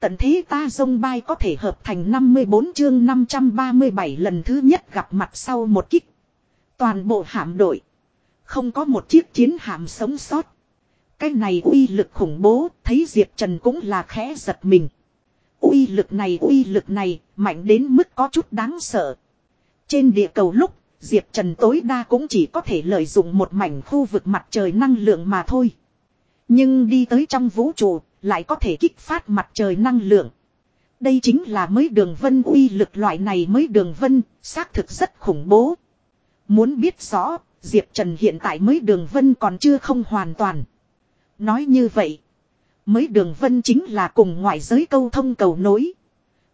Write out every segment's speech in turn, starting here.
Tận thế ta dông bay có thể hợp thành 54 chương 537 lần thứ nhất gặp mặt sau một kích. Toàn bộ hạm đội. Không có một chiếc chiến hạm sống sót. Cái này uy lực khủng bố, thấy Diệp Trần cũng là khẽ giật mình. Uy lực này uy lực này, mạnh đến mức có chút đáng sợ. Trên địa cầu lúc, Diệp Trần tối đa cũng chỉ có thể lợi dụng một mảnh khu vực mặt trời năng lượng mà thôi. Nhưng đi tới trong vũ trụ, lại có thể kích phát mặt trời năng lượng. Đây chính là mới đường vân uy lực loại này mới đường vân, xác thực rất khủng bố. Muốn biết rõ, Diệp Trần hiện tại mới đường vân còn chưa không hoàn toàn. Nói như vậy, mới đường vân chính là cùng ngoại giới câu thông cầu nối.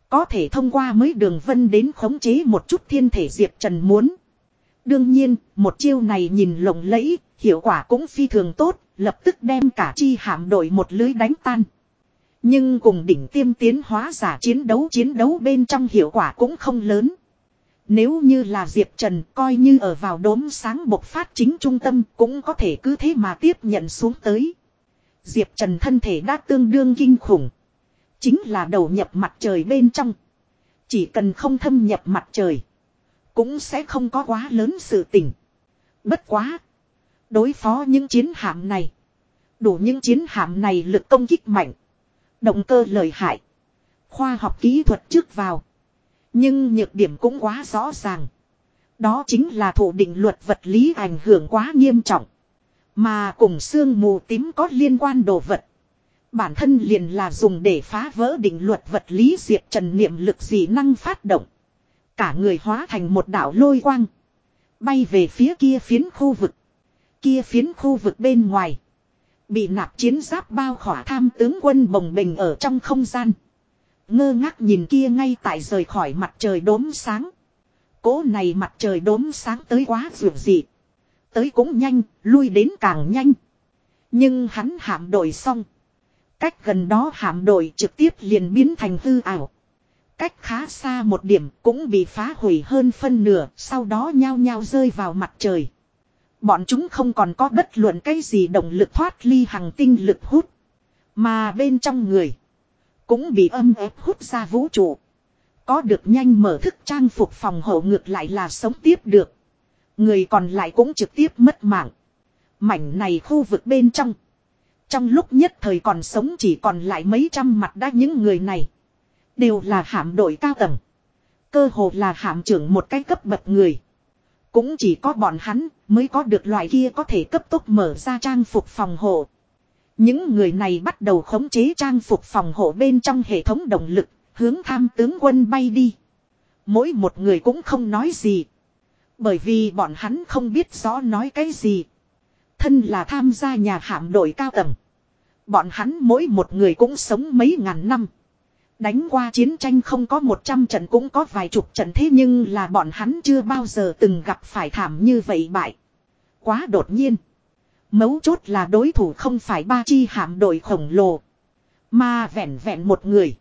Có thể thông qua mới đường vân đến khống chế một chút thiên thể Diệp Trần muốn. Đương nhiên, một chiêu này nhìn lộng lẫy, hiệu quả cũng phi thường tốt, lập tức đem cả chi hạm đội một lưới đánh tan. Nhưng cùng đỉnh tiêm tiến hóa giả chiến đấu chiến đấu bên trong hiệu quả cũng không lớn. Nếu như là Diệp Trần coi như ở vào đốm sáng bộc phát chính trung tâm cũng có thể cứ thế mà tiếp nhận xuống tới. Diệp Trần thân thể đã tương đương kinh khủng. Chính là đầu nhập mặt trời bên trong. Chỉ cần không thâm nhập mặt trời. Cũng sẽ không có quá lớn sự tình. Bất quá. Đối phó những chiến hạm này. Đủ những chiến hạm này lực công kích mạnh. Động cơ lợi hại. Khoa học kỹ thuật trước vào. Nhưng nhược điểm cũng quá rõ ràng. Đó chính là thủ định luật vật lý ảnh hưởng quá nghiêm trọng. Mà cùng xương mù tím có liên quan đồ vật. Bản thân liền là dùng để phá vỡ định luật vật lý diệt trần niệm lực dị năng phát động. Cả người hóa thành một đảo lôi quang. Bay về phía kia phiến khu vực. Kia phiến khu vực bên ngoài. Bị nạp chiến giáp bao khỏa tham tướng quân bồng bình ở trong không gian. Ngơ ngác nhìn kia ngay tại rời khỏi mặt trời đốm sáng. Cố này mặt trời đốm sáng tới quá vượt dị. Tới cũng nhanh, lui đến càng nhanh. Nhưng hắn hạm đội xong. Cách gần đó hạm đội trực tiếp liền biến thành hư ảo. Cách khá xa một điểm cũng bị phá hủy hơn phân nửa, sau đó nhao nhao rơi vào mặt trời. Bọn chúng không còn có bất luận cái gì động lực thoát ly hàng tinh lực hút. Mà bên trong người, cũng bị âm ép hút ra vũ trụ. Có được nhanh mở thức trang phục phòng hộ ngược lại là sống tiếp được. Người còn lại cũng trực tiếp mất mạng. Mảnh này khu vực bên trong. Trong lúc nhất thời còn sống chỉ còn lại mấy trăm mặt đã những người này. Đều là hạm đội cao tầng. Cơ hồ là hạm trưởng một cái cấp bậc người. Cũng chỉ có bọn hắn mới có được loại kia có thể cấp tốc mở ra trang phục phòng hộ. Những người này bắt đầu khống chế trang phục phòng hộ bên trong hệ thống động lực, hướng tham tướng quân bay đi. Mỗi một người cũng không nói gì. Bởi vì bọn hắn không biết rõ nói cái gì. Thân là tham gia nhà hạm đội cao tầng. Bọn hắn mỗi một người cũng sống mấy ngàn năm. Đánh qua chiến tranh không có 100 trận cũng có vài chục trận thế nhưng là bọn hắn chưa bao giờ từng gặp phải thảm như vậy bại. Quá đột nhiên. Mấu chốt là đối thủ không phải ba chi hạm đội khổng lồ. Mà vẹn vẹn một người.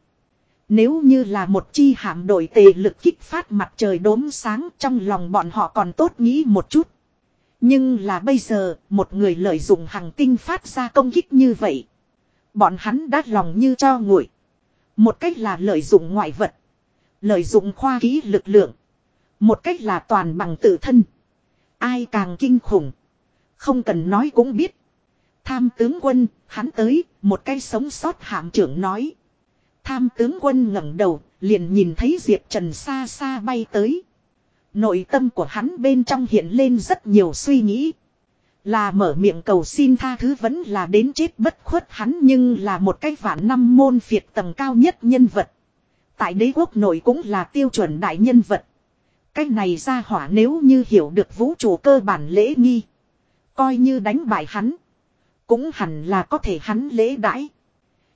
Nếu như là một chi hạm đội tề lực kích phát mặt trời đốm sáng trong lòng bọn họ còn tốt nghĩ một chút. Nhưng là bây giờ, một người lợi dụng hàng tinh phát ra công kích như vậy. Bọn hắn đát lòng như cho nguội. Một cách là lợi dụng ngoại vật. Lợi dụng khoa ký lực lượng. Một cách là toàn bằng tự thân. Ai càng kinh khủng. Không cần nói cũng biết. Tham tướng quân, hắn tới, một cái sống sót hạm trưởng nói. Tham tướng quân ngẩng đầu, liền nhìn thấy Diệp Trần xa xa bay tới. Nội tâm của hắn bên trong hiện lên rất nhiều suy nghĩ. Là mở miệng cầu xin tha thứ vẫn là đến chết bất khuất hắn nhưng là một cái vạn năm môn phiệt tầng cao nhất nhân vật. Tại đế quốc nội cũng là tiêu chuẩn đại nhân vật. Cái này ra hỏa nếu như hiểu được vũ trụ cơ bản lễ nghi. Coi như đánh bại hắn. Cũng hẳn là có thể hắn lễ đãi.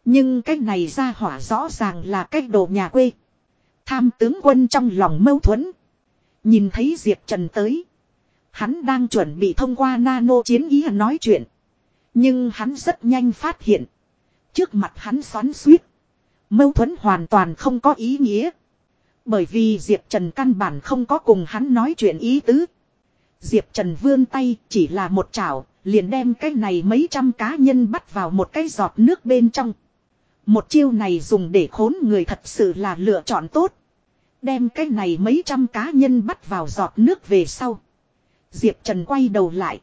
Nhưng cái này ra hỏa rõ ràng là cái đồ nhà quê. Tham tướng quân trong lòng mâu thuẫn. Nhìn thấy Diệp Trần tới. Hắn đang chuẩn bị thông qua nano chiến ý nói chuyện. Nhưng hắn rất nhanh phát hiện. Trước mặt hắn xoắn suýt. Mâu thuẫn hoàn toàn không có ý nghĩa. Bởi vì Diệp Trần căn bản không có cùng hắn nói chuyện ý tứ. Diệp Trần vươn tay chỉ là một chảo, liền đem cái này mấy trăm cá nhân bắt vào một cái giọt nước bên trong. Một chiêu này dùng để khốn người thật sự là lựa chọn tốt. Đem cái này mấy trăm cá nhân bắt vào giọt nước về sau. Diệp Trần quay đầu lại.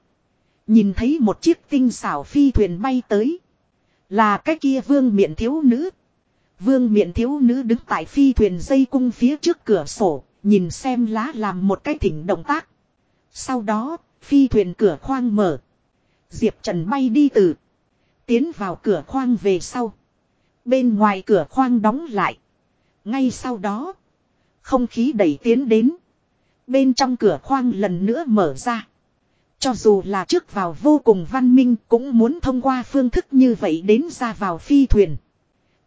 Nhìn thấy một chiếc tinh xảo phi thuyền bay tới. Là cái kia vương miện thiếu nữ. Vương miện thiếu nữ đứng tại phi thuyền dây cung phía trước cửa sổ. Nhìn xem lá làm một cái thỉnh động tác. Sau đó, phi thuyền cửa khoang mở. Diệp Trần bay đi từ. Tiến vào cửa khoang về sau. Bên ngoài cửa khoang đóng lại. Ngay sau đó. Không khí đẩy tiến đến. Bên trong cửa khoang lần nữa mở ra. Cho dù là trước vào vô cùng văn minh cũng muốn thông qua phương thức như vậy đến ra vào phi thuyền.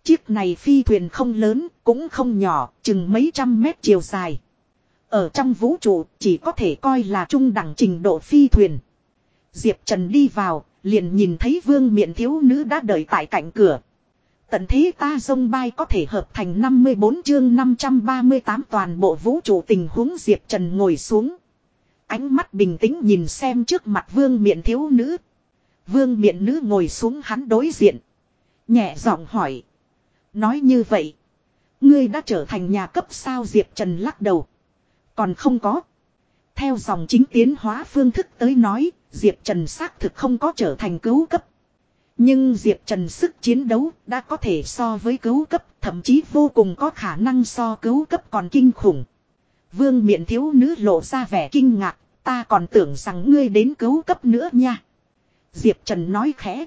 Chiếc này phi thuyền không lớn, cũng không nhỏ, chừng mấy trăm mét chiều dài. Ở trong vũ trụ chỉ có thể coi là trung đẳng trình độ phi thuyền. Diệp Trần đi vào, liền nhìn thấy vương miện thiếu nữ đã đợi tại cạnh cửa. Tận thế ta dông bay có thể hợp thành 54 chương 538 toàn bộ vũ trụ tình huống Diệp Trần ngồi xuống. Ánh mắt bình tĩnh nhìn xem trước mặt vương miện thiếu nữ. Vương miện nữ ngồi xuống hắn đối diện. Nhẹ giọng hỏi. Nói như vậy. Ngươi đã trở thành nhà cấp sao Diệp Trần lắc đầu. Còn không có. Theo dòng chính tiến hóa phương thức tới nói, Diệp Trần xác thực không có trở thành cứu cấp. Nhưng Diệp Trần sức chiến đấu đã có thể so với cứu cấp, thậm chí vô cùng có khả năng so cứu cấp còn kinh khủng. Vương miện thiếu nữ lộ ra vẻ kinh ngạc, ta còn tưởng rằng ngươi đến cứu cấp nữa nha. Diệp Trần nói khẽ.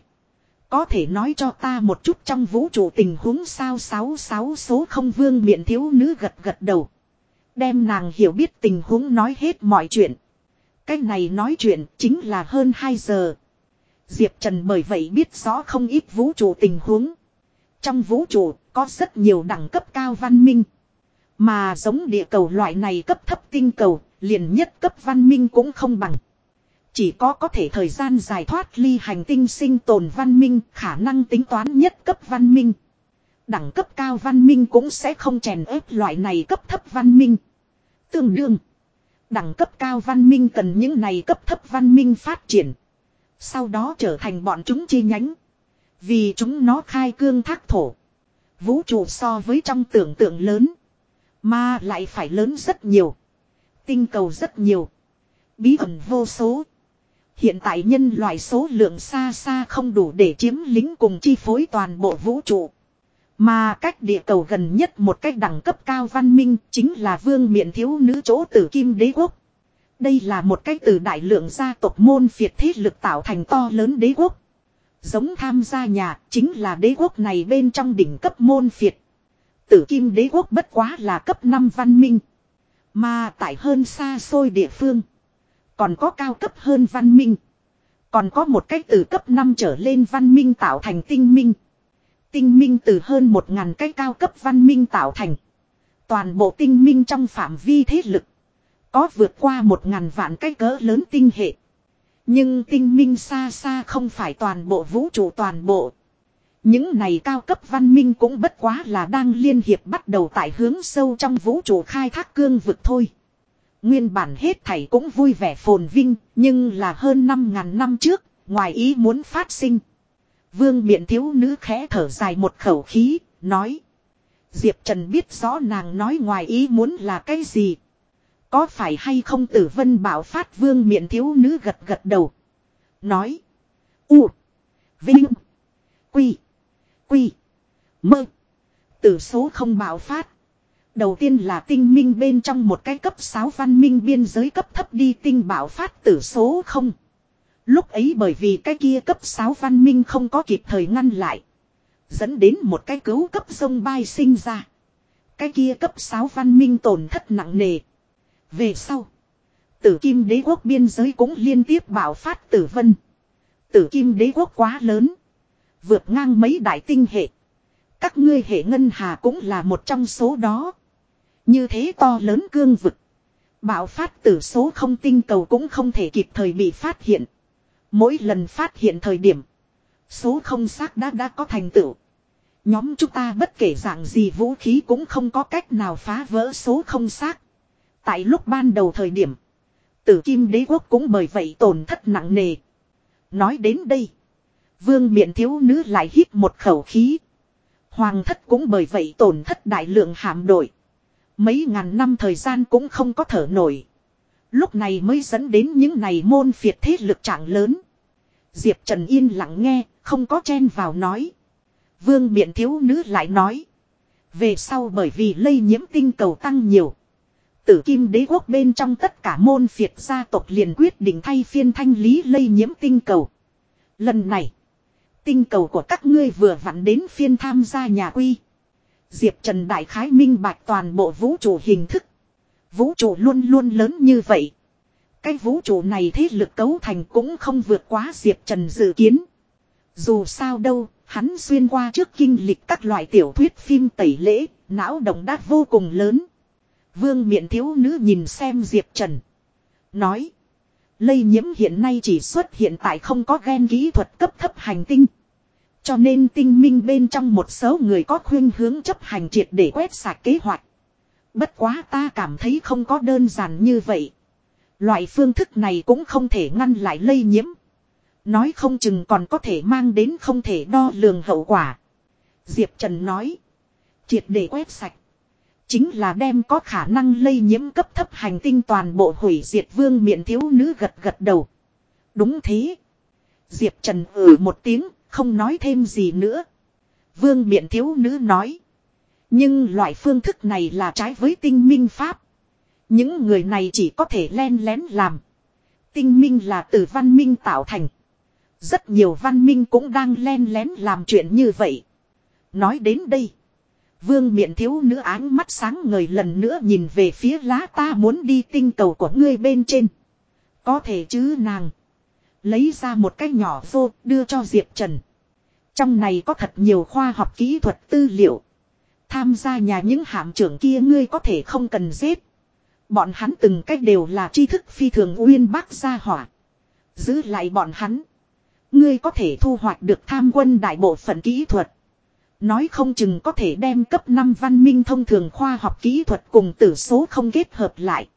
Có thể nói cho ta một chút trong vũ trụ tình huống sao 66 số không vương miện thiếu nữ gật gật đầu. Đem nàng hiểu biết tình huống nói hết mọi chuyện. cách này nói chuyện chính là hơn 2 giờ. Diệp Trần bởi vậy biết rõ không ít vũ trụ tình huống. Trong vũ trụ có rất nhiều đẳng cấp cao văn minh. Mà giống địa cầu loại này cấp thấp tinh cầu, liền nhất cấp văn minh cũng không bằng. Chỉ có có thể thời gian dài thoát ly hành tinh sinh tồn văn minh khả năng tính toán nhất cấp văn minh. Đẳng cấp cao văn minh cũng sẽ không chèn ép loại này cấp thấp văn minh. Tương đương. Đẳng cấp cao văn minh cần những này cấp thấp văn minh phát triển. Sau đó trở thành bọn chúng chi nhánh. Vì chúng nó khai cương thác thổ. Vũ trụ so với trong tưởng tượng lớn. Mà lại phải lớn rất nhiều. Tinh cầu rất nhiều. Bí ẩn vô số. Hiện tại nhân loại số lượng xa xa không đủ để chiếm lính cùng chi phối toàn bộ vũ trụ. Mà cách địa cầu gần nhất một cách đẳng cấp cao văn minh chính là vương miện thiếu nữ chỗ tử kim đế quốc. Đây là một cách từ đại lượng gia tộc môn phiệt thế lực tạo thành to lớn đế quốc. Giống tham gia nhà, chính là đế quốc này bên trong đỉnh cấp môn phiệt. Tử kim đế quốc bất quá là cấp 5 văn minh. Mà tại hơn xa xôi địa phương. Còn có cao cấp hơn văn minh. Còn có một cách từ cấp 5 trở lên văn minh tạo thành tinh minh. Tinh minh từ hơn một ngàn cái cao cấp văn minh tạo thành. Toàn bộ tinh minh trong phạm vi thế lực. Có vượt qua một ngàn vạn cái cỡ lớn tinh hệ. Nhưng tinh minh xa xa không phải toàn bộ vũ trụ toàn bộ. Những này cao cấp văn minh cũng bất quá là đang liên hiệp bắt đầu tại hướng sâu trong vũ trụ khai thác cương vực thôi. Nguyên bản hết thảy cũng vui vẻ phồn vinh, nhưng là hơn 5.000 năm trước, ngoài ý muốn phát sinh. Vương miện thiếu nữ khẽ thở dài một khẩu khí, nói. Diệp Trần biết rõ nàng nói ngoài ý muốn là cái gì. Có phải hay không tử vân bảo phát vương miệng thiếu nữ gật gật đầu. Nói. U. Vinh. Quy. Quy. Mơ. Tử số không bảo phát. Đầu tiên là tinh minh bên trong một cái cấp 6 văn minh biên giới cấp thấp đi tinh bảo phát tử số không. Lúc ấy bởi vì cái kia cấp 6 văn minh không có kịp thời ngăn lại. Dẫn đến một cái cứu cấp sông bay sinh ra. Cái kia cấp 6 văn minh tổn thất nặng nề. Về sau. Tử kim đế quốc biên giới cũng liên tiếp bảo phát tử vân. Tử kim đế quốc quá lớn. Vượt ngang mấy đại tinh hệ. Các ngươi hệ ngân hà cũng là một trong số đó. Như thế to lớn cương vực. Bảo phát tử số không tinh cầu cũng không thể kịp thời bị phát hiện. Mỗi lần phát hiện thời điểm. Số không xác đã đã có thành tựu. Nhóm chúng ta bất kể dạng gì vũ khí cũng không có cách nào phá vỡ số không xác. Tại lúc ban đầu thời điểm. Tử kim đế quốc cũng bởi vậy tổn thất nặng nề. Nói đến đây. Vương miện thiếu nữ lại hít một khẩu khí. Hoàng thất cũng bởi vậy tổn thất đại lượng hạm đội. Mấy ngàn năm thời gian cũng không có thở nổi. Lúc này mới dẫn đến những này môn phiệt thế lực trạng lớn. Diệp Trần yên lặng nghe, không có chen vào nói. Vương miện thiếu nữ lại nói. Về sau bởi vì lây nhiễm tinh cầu tăng nhiều. Tử kim đế quốc bên trong tất cả môn phiệt gia tộc liền quyết định thay phiên thanh lý lây nhiễm tinh cầu. Lần này, tinh cầu của các ngươi vừa vặn đến phiên tham gia nhà quy. Diệp Trần Đại Khái minh bạch toàn bộ vũ trụ hình thức. Vũ trụ luôn luôn lớn như vậy. Cái vũ trụ này thế lực cấu thành cũng không vượt quá Diệp Trần dự kiến. Dù sao đâu, hắn xuyên qua trước kinh lịch các loại tiểu thuyết phim tẩy lễ, não động đát vô cùng lớn. Vương miện thiếu nữ nhìn xem Diệp Trần. Nói. Lây nhiễm hiện nay chỉ xuất hiện tại không có gen kỹ thuật cấp thấp hành tinh. Cho nên tinh minh bên trong một số người có khuyên hướng chấp hành triệt để quét sạch kế hoạch. Bất quá ta cảm thấy không có đơn giản như vậy. Loại phương thức này cũng không thể ngăn lại lây nhiễm. Nói không chừng còn có thể mang đến không thể đo lường hậu quả. Diệp Trần nói. Triệt để quét sạch. Chính là đem có khả năng lây nhiễm cấp thấp hành tinh toàn bộ hủy diệt vương miện thiếu nữ gật gật đầu. Đúng thế. Diệp Trần ử một tiếng, không nói thêm gì nữa. Vương miện thiếu nữ nói. Nhưng loại phương thức này là trái với tinh minh pháp. Những người này chỉ có thể len lén làm. Tinh minh là từ văn minh tạo thành. Rất nhiều văn minh cũng đang len lén làm chuyện như vậy. Nói đến đây. Vương miện thiếu nữ áng mắt sáng ngời lần nữa nhìn về phía lá ta muốn đi tinh cầu của ngươi bên trên. Có thể chứ nàng. Lấy ra một cái nhỏ vô, đưa cho Diệp Trần. Trong này có thật nhiều khoa học kỹ thuật tư liệu. Tham gia nhà những hạm trưởng kia ngươi có thể không cần giết. Bọn hắn từng cách đều là tri thức phi thường uyên bác gia hỏa. Giữ lại bọn hắn. Ngươi có thể thu hoạch được tham quân đại bộ phận kỹ thuật. Nói không chừng có thể đem cấp 5 văn minh thông thường khoa học kỹ thuật cùng tử số không kết hợp lại.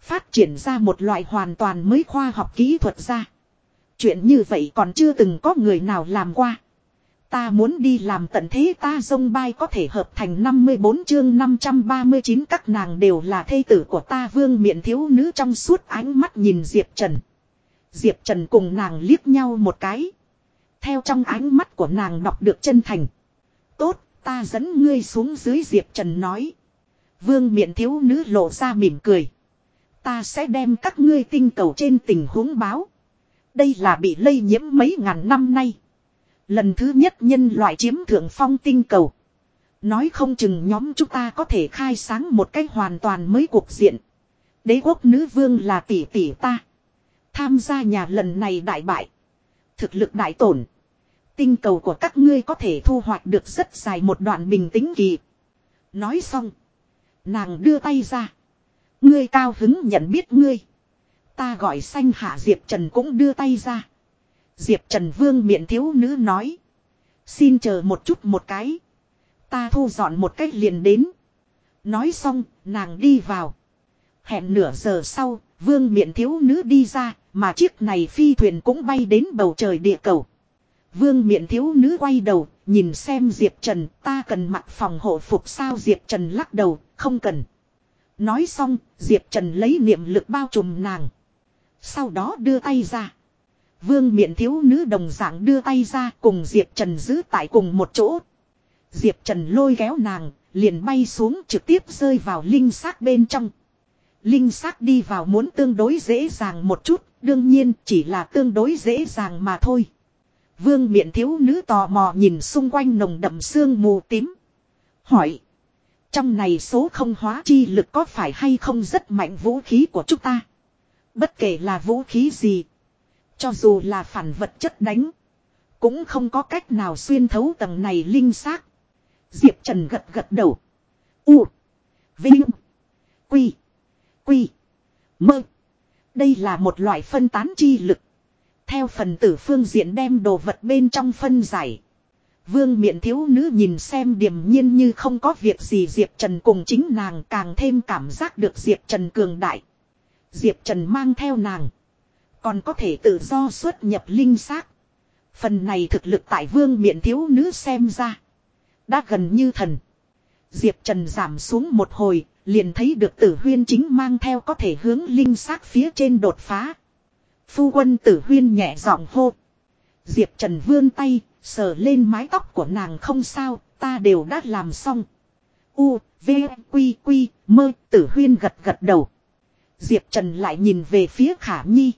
Phát triển ra một loại hoàn toàn mới khoa học kỹ thuật ra. Chuyện như vậy còn chưa từng có người nào làm qua. Ta muốn đi làm tận thế ta dông bay có thể hợp thành 54 chương 539 các nàng đều là thê tử của ta vương miện thiếu nữ trong suốt ánh mắt nhìn Diệp Trần. Diệp Trần cùng nàng liếc nhau một cái. Theo trong ánh mắt của nàng đọc được chân thành. Tốt, ta dẫn ngươi xuống dưới Diệp Trần nói. Vương miện thiếu nữ lộ ra mỉm cười. Ta sẽ đem các ngươi tinh cầu trên tình huống báo. Đây là bị lây nhiễm mấy ngàn năm nay. Lần thứ nhất nhân loại chiếm thượng phong tinh cầu. Nói không chừng nhóm chúng ta có thể khai sáng một cách hoàn toàn mới cuộc diện. Đế quốc nữ vương là tỷ tỷ ta. Tham gia nhà lần này đại bại. Thực lực đại tổn. Tinh cầu của các ngươi có thể thu hoạch được rất dài một đoạn bình tĩnh kỳ. Nói xong. Nàng đưa tay ra. Ngươi cao hứng nhận biết ngươi. Ta gọi xanh hạ Diệp Trần cũng đưa tay ra. Diệp Trần Vương miệng thiếu nữ nói. Xin chờ một chút một cái. Ta thu dọn một cách liền đến. Nói xong, nàng đi vào. Hẹn nửa giờ sau, vương miện thiếu nữ đi ra, mà chiếc này phi thuyền cũng bay đến bầu trời địa cầu. Vương miện thiếu nữ quay đầu, nhìn xem Diệp Trần, ta cần mặc phòng hộ phục sao Diệp Trần lắc đầu, không cần. Nói xong, Diệp Trần lấy niệm lực bao trùm nàng. Sau đó đưa tay ra. Vương miện thiếu nữ đồng dạng đưa tay ra cùng Diệp Trần giữ tại cùng một chỗ. Diệp Trần lôi kéo nàng, liền bay xuống trực tiếp rơi vào linh xác bên trong. Linh xác đi vào muốn tương đối dễ dàng một chút, đương nhiên chỉ là tương đối dễ dàng mà thôi. Vương miện thiếu nữ tò mò nhìn xung quanh nồng đậm sương mù tím. Hỏi. Trong này số không hóa chi lực có phải hay không rất mạnh vũ khí của chúng ta? Bất kể là vũ khí gì. Cho dù là phản vật chất đánh. Cũng không có cách nào xuyên thấu tầng này linh xác. Diệp Trần gật gật đầu. U. Vinh. Quy. Quy. Mơ. Đây là một loại phân tán chi lực. Theo phần tử phương diện đem đồ vật bên trong phân giải. Vương miện thiếu nữ nhìn xem điềm nhiên như không có việc gì Diệp Trần cùng chính nàng càng thêm cảm giác được Diệp Trần cường đại. Diệp Trần mang theo nàng. Còn có thể tự do xuất nhập linh xác. Phần này thực lực tại vương miện thiếu nữ xem ra. Đã gần như thần. Diệp Trần giảm xuống một hồi, liền thấy được tử huyên chính mang theo có thể hướng linh xác phía trên đột phá. Phu quân tử huyên nhẹ giọng hô. Diệp Trần vươn tay, sờ lên mái tóc của nàng không sao, ta đều đã làm xong. U, V, Quy, Quy, mơ, tử huyên gật gật đầu. Diệp Trần lại nhìn về phía Khả Nhi.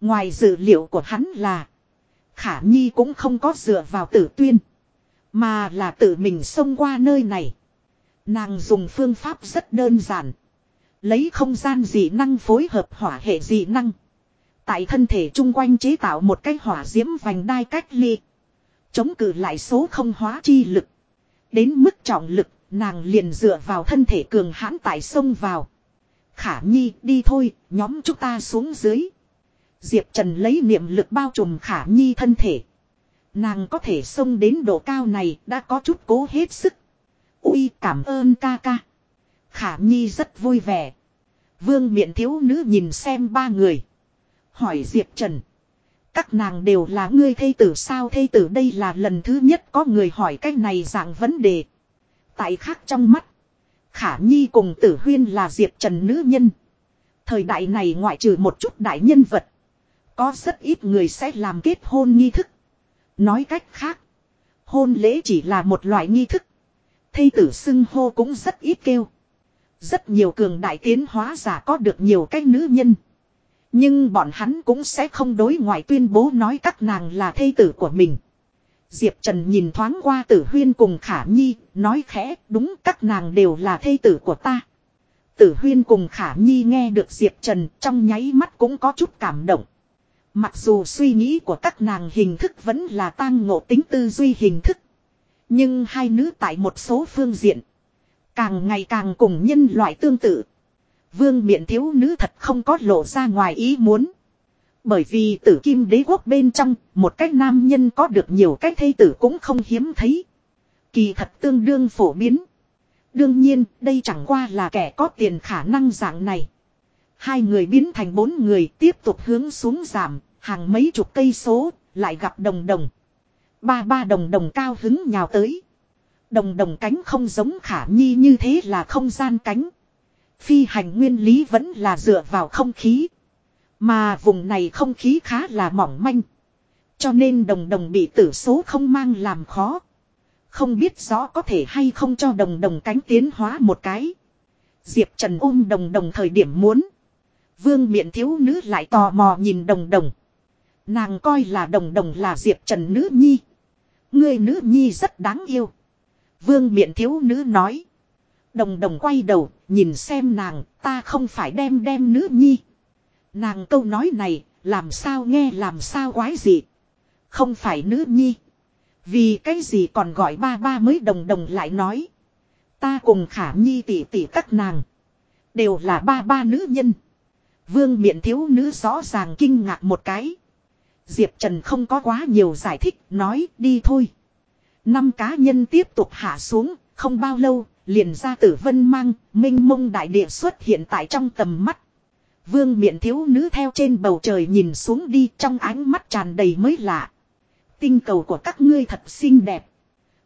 Ngoài dự liệu của hắn là. Khả Nhi cũng không có dựa vào tử tuyên. Mà là tự mình xông qua nơi này. Nàng dùng phương pháp rất đơn giản. Lấy không gian dị năng phối hợp hỏa hệ dị năng. Tại thân thể chung quanh chế tạo một cái hỏa diễm vành đai cách ly. Chống cự lại số không hóa chi lực. Đến mức trọng lực, nàng liền dựa vào thân thể cường hãn tại sông vào. Khả Nhi đi thôi, nhóm chúng ta xuống dưới. Diệp Trần lấy niệm lực bao trùm Khả Nhi thân thể. Nàng có thể xông đến độ cao này đã có chút cố hết sức. Ui cảm ơn ca ca. Khả Nhi rất vui vẻ. Vương miện thiếu nữ nhìn xem ba người. Hỏi Diệp Trần. Các nàng đều là ngươi thây tử sao thây tử đây là lần thứ nhất có người hỏi cái này dạng vấn đề. Tại khác trong mắt. Khả Nhi cùng tử huyên là Diệp Trần nữ nhân. Thời đại này ngoại trừ một chút đại nhân vật. Có rất ít người sẽ làm kết hôn nghi thức. Nói cách khác. Hôn lễ chỉ là một loại nghi thức. Thây tử xưng hô cũng rất ít kêu. Rất nhiều cường đại tiến hóa giả có được nhiều cái nữ nhân. Nhưng bọn hắn cũng sẽ không đối ngoại tuyên bố nói các nàng là thây tử của mình. Diệp Trần nhìn thoáng qua tử huyên cùng Khả Nhi, nói khẽ đúng các nàng đều là thây tử của ta. Tử huyên cùng Khả Nhi nghe được Diệp Trần trong nháy mắt cũng có chút cảm động. Mặc dù suy nghĩ của các nàng hình thức vẫn là tang ngộ tính tư duy hình thức. Nhưng hai nữ tại một số phương diện. Càng ngày càng cùng nhân loại tương tự. Vương miện thiếu nữ thật không có lộ ra ngoài ý muốn. Bởi vì tử kim đế quốc bên trong, một cách nam nhân có được nhiều cách thây tử cũng không hiếm thấy. Kỳ thật tương đương phổ biến. Đương nhiên, đây chẳng qua là kẻ có tiền khả năng dạng này. Hai người biến thành bốn người tiếp tục hướng xuống giảm, hàng mấy chục cây số, lại gặp đồng đồng. Ba ba đồng đồng cao hứng nhào tới. Đồng đồng cánh không giống khả nhi như thế là không gian cánh. Phi hành nguyên lý vẫn là dựa vào không khí. Mà vùng này không khí khá là mỏng manh. Cho nên đồng đồng bị tử số không mang làm khó. Không biết rõ có thể hay không cho đồng đồng cánh tiến hóa một cái. Diệp Trần ôm đồng đồng thời điểm muốn. Vương miện thiếu nữ lại tò mò nhìn đồng đồng. Nàng coi là đồng đồng là Diệp Trần nữ nhi. Người nữ nhi rất đáng yêu. Vương miện thiếu nữ nói. Đồng đồng quay đầu, nhìn xem nàng, ta không phải đem đem nữ nhi. Nàng câu nói này, làm sao nghe làm sao quái gì. Không phải nữ nhi. Vì cái gì còn gọi ba ba mới đồng đồng lại nói. Ta cùng khả nhi tỷ tỷ các nàng. Đều là ba ba nữ nhân. Vương miện thiếu nữ rõ ràng kinh ngạc một cái. Diệp Trần không có quá nhiều giải thích, nói đi thôi. Năm cá nhân tiếp tục hạ xuống, không bao lâu, liền ra tử vân mang, minh mông đại địa xuất hiện tại trong tầm mắt. Vương miện thiếu nữ theo trên bầu trời nhìn xuống đi trong ánh mắt tràn đầy mới lạ. Tinh cầu của các ngươi thật xinh đẹp.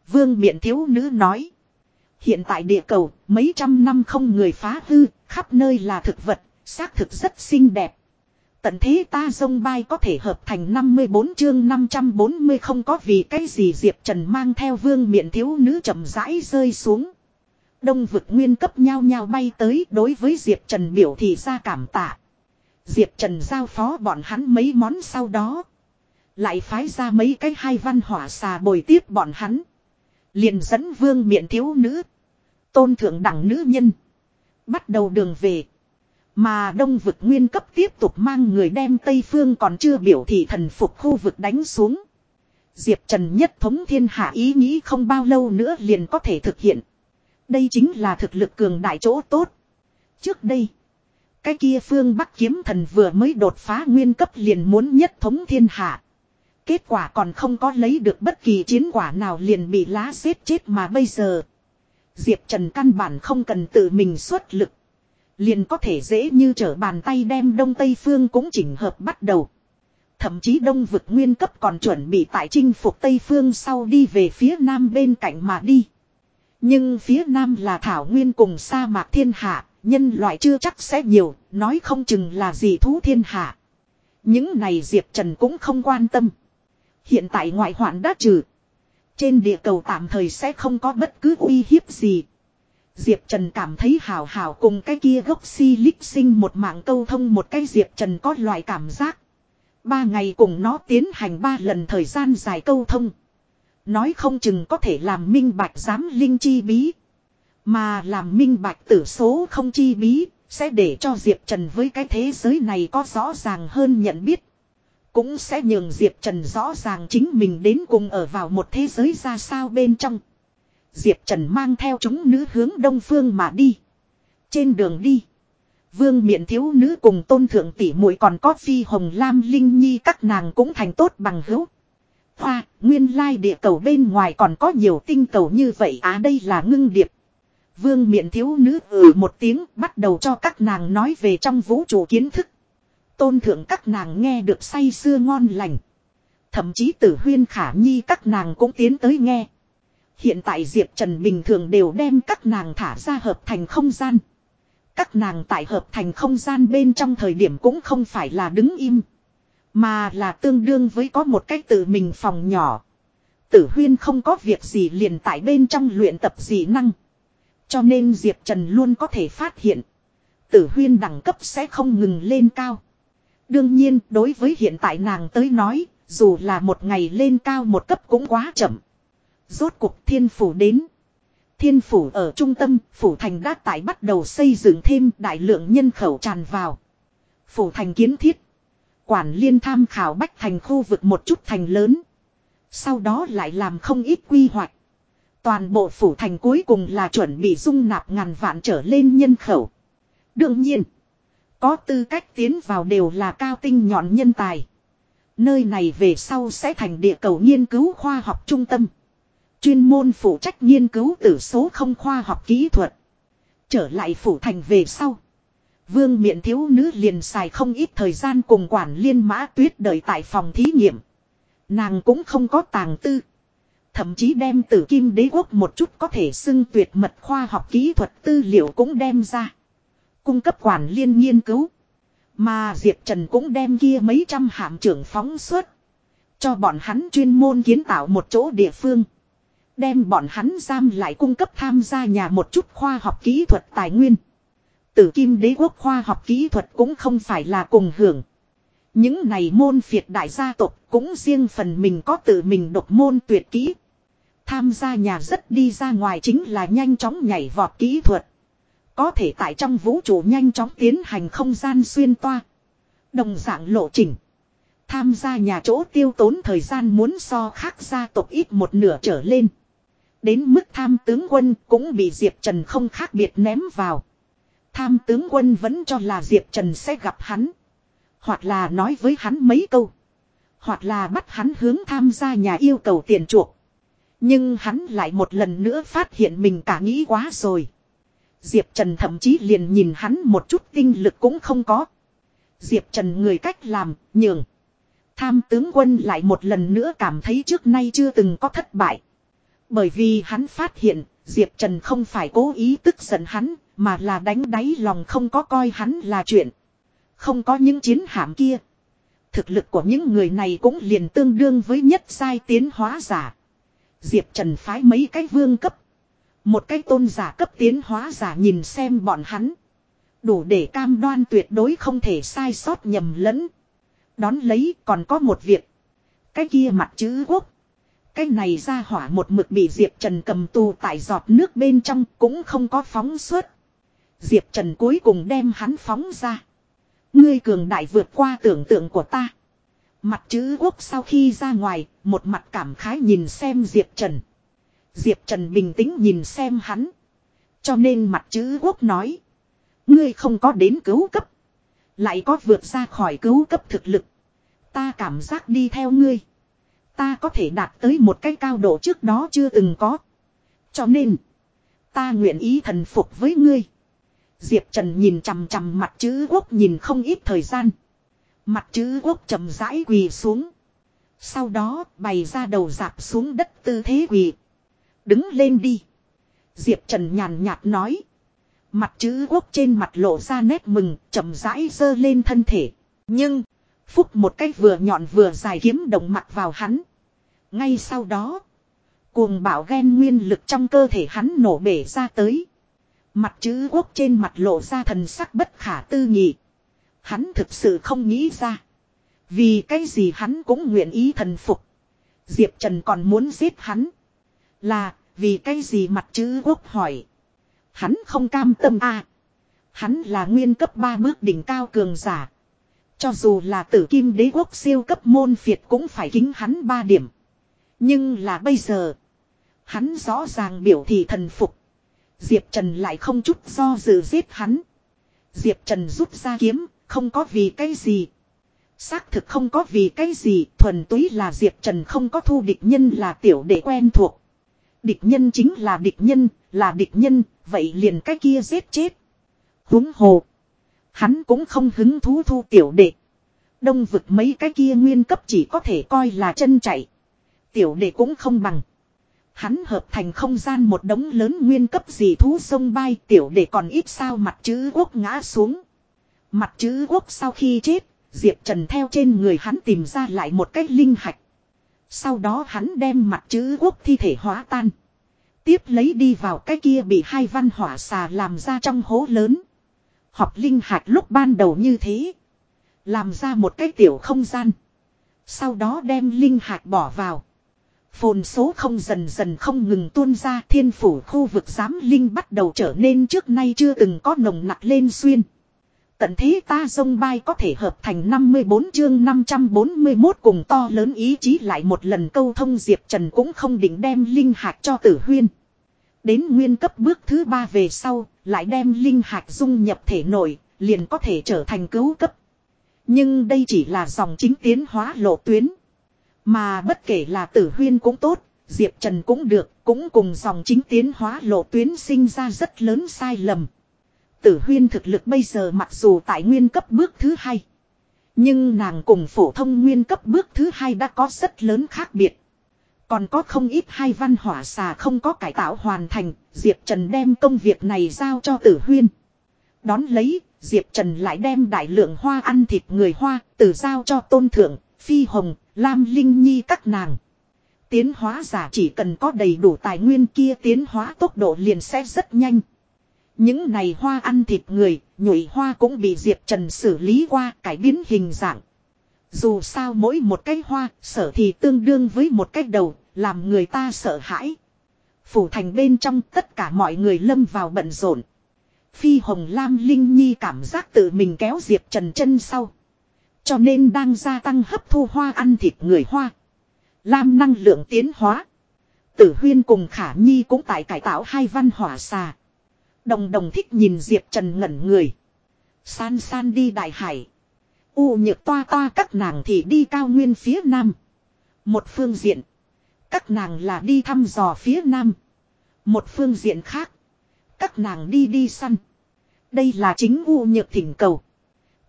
Vương miện thiếu nữ nói. Hiện tại địa cầu, mấy trăm năm không người phá hư, khắp nơi là thực vật, xác thực rất xinh đẹp. Tận thế ta sông bay có thể hợp thành 54 chương 540 không có vì cái gì Diệp Trần mang theo vương miện thiếu nữ chậm rãi rơi xuống. Đông vực nguyên cấp nhau nhau bay tới đối với Diệp Trần biểu thị ra cảm tạ. Diệp Trần giao phó bọn hắn mấy món sau đó. Lại phái ra mấy cái hai văn hỏa xà bồi tiếp bọn hắn. Liền dẫn vương miện thiếu nữ. Tôn thượng đẳng nữ nhân. Bắt đầu đường về. Mà đông vực nguyên cấp tiếp tục mang người đem Tây Phương còn chưa biểu thị thần phục khu vực đánh xuống. Diệp Trần nhất thống thiên hạ ý nghĩ không bao lâu nữa liền có thể thực hiện. Đây chính là thực lực cường đại chỗ tốt. Trước đây, cái kia phương Bắc kiếm thần vừa mới đột phá nguyên cấp liền muốn nhất thống thiên hạ. Kết quả còn không có lấy được bất kỳ chiến quả nào liền bị lá xếp chết mà bây giờ. Diệp Trần căn bản không cần tự mình xuất lực. Liền có thể dễ như trở bàn tay đem đông tây phương cũng chỉnh hợp bắt đầu. Thậm chí đông vực nguyên cấp còn chuẩn bị tại chinh phục Tây Phương sau đi về phía nam bên cạnh mà đi. Nhưng phía nam là thảo nguyên cùng sa mạc thiên hạ, nhân loại chưa chắc sẽ nhiều, nói không chừng là gì thú thiên hạ. Những này Diệp Trần cũng không quan tâm. Hiện tại ngoại hoạn đã trừ. Trên địa cầu tạm thời sẽ không có bất cứ uy hiếp gì. Diệp Trần cảm thấy hào hào cùng cái kia gốc si lích sinh một mạng câu thông một cái Diệp Trần có loại cảm giác. Ba ngày cùng nó tiến hành ba lần thời gian dài câu thông. Nói không chừng có thể làm minh bạch giám linh chi bí. Mà làm minh bạch tử số không chi bí, sẽ để cho Diệp Trần với cái thế giới này có rõ ràng hơn nhận biết. Cũng sẽ nhường Diệp Trần rõ ràng chính mình đến cùng ở vào một thế giới ra sao bên trong. Diệp Trần mang theo chúng nữ hướng đông phương mà đi. Trên đường đi. Vương miện thiếu nữ cùng tôn thượng tỷ muội còn có phi hồng lam linh nhi các nàng cũng thành tốt bằng hữu. Hoa, nguyên lai địa cầu bên ngoài còn có nhiều tinh cầu như vậy á à, đây là ngưng điệp. Vương miện thiếu nữ ừ một tiếng bắt đầu cho các nàng nói về trong vũ trụ kiến thức. Tôn thượng các nàng nghe được say sưa ngon lành. Thậm chí tử huyên khả nhi các nàng cũng tiến tới nghe. Hiện tại Diệp Trần bình thường đều đem các nàng thả ra hợp thành không gian. Các nàng tại hợp thành không gian bên trong thời điểm cũng không phải là đứng im. Mà là tương đương với có một cách tự mình phòng nhỏ. Tử huyên không có việc gì liền tại bên trong luyện tập dị năng. Cho nên Diệp Trần luôn có thể phát hiện. Tử huyên đẳng cấp sẽ không ngừng lên cao. Đương nhiên đối với hiện tại nàng tới nói, dù là một ngày lên cao một cấp cũng quá chậm. Rốt cuộc thiên phủ đến. Thiên phủ ở trung tâm, phủ thành đã tại bắt đầu xây dựng thêm đại lượng nhân khẩu tràn vào. Phủ thành kiến thiết. Quản liên tham khảo bách thành khu vực một chút thành lớn. Sau đó lại làm không ít quy hoạch. Toàn bộ phủ thành cuối cùng là chuẩn bị dung nạp ngàn vạn trở lên nhân khẩu. Đương nhiên, có tư cách tiến vào đều là cao tinh nhọn nhân tài. Nơi này về sau sẽ thành địa cầu nghiên cứu khoa học trung tâm. Chuyên môn phụ trách nghiên cứu tử số không khoa học kỹ thuật. Trở lại phủ thành về sau. Vương miện thiếu nữ liền xài không ít thời gian cùng quản liên mã tuyết đợi tại phòng thí nghiệm. Nàng cũng không có tàng tư. Thậm chí đem tử kim đế quốc một chút có thể xưng tuyệt mật khoa học kỹ thuật tư liệu cũng đem ra. Cung cấp quản liên nghiên cứu. Mà Diệp Trần cũng đem kia mấy trăm hạm trưởng phóng suốt. Cho bọn hắn chuyên môn kiến tạo một chỗ địa phương. Đem bọn hắn giam lại cung cấp tham gia nhà một chút khoa học kỹ thuật tài nguyên. Tử kim đế quốc khoa học kỹ thuật cũng không phải là cùng hưởng. Những này môn phiệt đại gia tộc cũng riêng phần mình có tự mình độc môn tuyệt kỹ. Tham gia nhà rất đi ra ngoài chính là nhanh chóng nhảy vọt kỹ thuật. Có thể tại trong vũ trụ nhanh chóng tiến hành không gian xuyên toa. Đồng dạng lộ trình. Tham gia nhà chỗ tiêu tốn thời gian muốn so khác gia tộc ít một nửa trở lên. Đến mức tham tướng quân cũng bị Diệp Trần không khác biệt ném vào. Tham tướng quân vẫn cho là Diệp Trần sẽ gặp hắn. Hoặc là nói với hắn mấy câu. Hoặc là bắt hắn hướng tham gia nhà yêu cầu tiền chuộc. Nhưng hắn lại một lần nữa phát hiện mình cả nghĩ quá rồi. Diệp Trần thậm chí liền nhìn hắn một chút tinh lực cũng không có. Diệp Trần người cách làm, nhường. Tham tướng quân lại một lần nữa cảm thấy trước nay chưa từng có thất bại. Bởi vì hắn phát hiện, Diệp Trần không phải cố ý tức giận hắn, mà là đánh đáy lòng không có coi hắn là chuyện. Không có những chiến hạm kia. Thực lực của những người này cũng liền tương đương với nhất sai tiến hóa giả. Diệp Trần phái mấy cái vương cấp. Một cái tôn giả cấp tiến hóa giả nhìn xem bọn hắn. Đủ để cam đoan tuyệt đối không thể sai sót nhầm lẫn. Đón lấy còn có một việc. Cái kia mặt chữ quốc. Cái này ra hỏa một mực bị Diệp Trần cầm tù tại giọt nước bên trong cũng không có phóng suốt. Diệp Trần cuối cùng đem hắn phóng ra. Ngươi cường đại vượt qua tưởng tượng của ta. Mặt chữ quốc sau khi ra ngoài, một mặt cảm khái nhìn xem Diệp Trần. Diệp Trần bình tĩnh nhìn xem hắn. Cho nên mặt chữ quốc nói. Ngươi không có đến cứu cấp. Lại có vượt ra khỏi cứu cấp thực lực. Ta cảm giác đi theo ngươi. Ta có thể đạt tới một cái cao độ trước đó chưa từng có. Cho nên. Ta nguyện ý thần phục với ngươi. Diệp Trần nhìn chằm chằm mặt chữ quốc nhìn không ít thời gian. Mặt chữ quốc chậm rãi quỳ xuống. Sau đó bày ra đầu dạp xuống đất tư thế quỳ. Đứng lên đi. Diệp Trần nhàn nhạt nói. Mặt chữ quốc trên mặt lộ ra nét mừng, chậm rãi dơ lên thân thể. Nhưng, phúc một cách vừa nhọn vừa dài kiếm động mặt vào hắn. Ngay sau đó, cuồng bạo ghen nguyên lực trong cơ thể hắn nổ bể ra tới. Mặt chữ quốc trên mặt lộ ra thần sắc bất khả tư nghị. Hắn thực sự không nghĩ ra. Vì cái gì hắn cũng nguyện ý thần phục. Diệp Trần còn muốn giết hắn. Là, vì cái gì mặt chữ quốc hỏi. Hắn không cam tâm a Hắn là nguyên cấp 3 bước đỉnh cao cường giả. Cho dù là tử kim đế quốc siêu cấp môn phiệt cũng phải kính hắn 3 điểm. Nhưng là bây giờ. Hắn rõ ràng biểu thị thần phục. Diệp Trần lại không chút do dự giết hắn. Diệp Trần rút ra kiếm, không có vì cái gì. Xác thực không có vì cái gì, thuần túy là Diệp Trần không có thu địch nhân là tiểu đệ quen thuộc. Địch nhân chính là địch nhân, là địch nhân, vậy liền cái kia giết chết. Húng hồ. Hắn cũng không hứng thú thu tiểu đệ. Đông vực mấy cái kia nguyên cấp chỉ có thể coi là chân chạy. Tiểu đệ cũng không bằng. Hắn hợp thành không gian một đống lớn nguyên cấp dị thú sông bay tiểu để còn ít sao mặt chữ quốc ngã xuống. Mặt chữ quốc sau khi chết, Diệp Trần theo trên người hắn tìm ra lại một cái linh hạch. Sau đó hắn đem mặt chữ quốc thi thể hóa tan. Tiếp lấy đi vào cái kia bị hai văn hỏa xà làm ra trong hố lớn. Học linh hạt lúc ban đầu như thế. Làm ra một cái tiểu không gian. Sau đó đem linh hạt bỏ vào. Phồn số không dần dần không ngừng tuôn ra thiên phủ khu vực giám linh bắt đầu trở nên trước nay chưa từng có nồng nặc lên xuyên. Tận thế ta dông bay có thể hợp thành 54 chương 541 cùng to lớn ý chí lại một lần câu thông Diệp Trần cũng không định đem linh hạt cho tử huyên. Đến nguyên cấp bước thứ ba về sau, lại đem linh hạt dung nhập thể nội, liền có thể trở thành cứu cấp. Nhưng đây chỉ là dòng chính tiến hóa lộ tuyến. Mà bất kể là tử huyên cũng tốt, Diệp Trần cũng được, cũng cùng dòng chính tiến hóa lộ tuyến sinh ra rất lớn sai lầm. Tử huyên thực lực bây giờ mặc dù tại nguyên cấp bước thứ hai. Nhưng nàng cùng phổ thông nguyên cấp bước thứ hai đã có rất lớn khác biệt. Còn có không ít hai văn hỏa xà không có cải tạo hoàn thành, Diệp Trần đem công việc này giao cho tử huyên. Đón lấy, Diệp Trần lại đem đại lượng hoa ăn thịt người hoa, từ giao cho tôn thượng, phi hồng, lam linh nhi các nàng. Tiến hóa giả chỉ cần có đầy đủ tài nguyên kia tiến hóa tốc độ liền sẽ rất nhanh. Những này hoa ăn thịt người, nhụy hoa cũng bị Diệp Trần xử lý qua cải biến hình dạng. Dù sao mỗi một cái hoa sở thì tương đương với một cái đầu, làm người ta sợ hãi. Phủ thành bên trong tất cả mọi người lâm vào bận rộn. Phi Hồng Lam Linh Nhi cảm giác tự mình kéo Diệp Trần chân sau. Cho nên đang gia tăng hấp thu hoa ăn thịt người hoa. Lam năng lượng tiến hóa. Tử Huyên cùng Khả Nhi cũng tại cải tạo hai văn hỏa xà. Đồng đồng thích nhìn Diệp Trần ngẩn người. San san đi đại hải. U nhược toa toa các nàng thì đi cao nguyên phía nam. Một phương diện. Các nàng là đi thăm dò phía nam. Một phương diện khác. Các nàng đi đi săn. Đây là chính U nhược thỉnh cầu.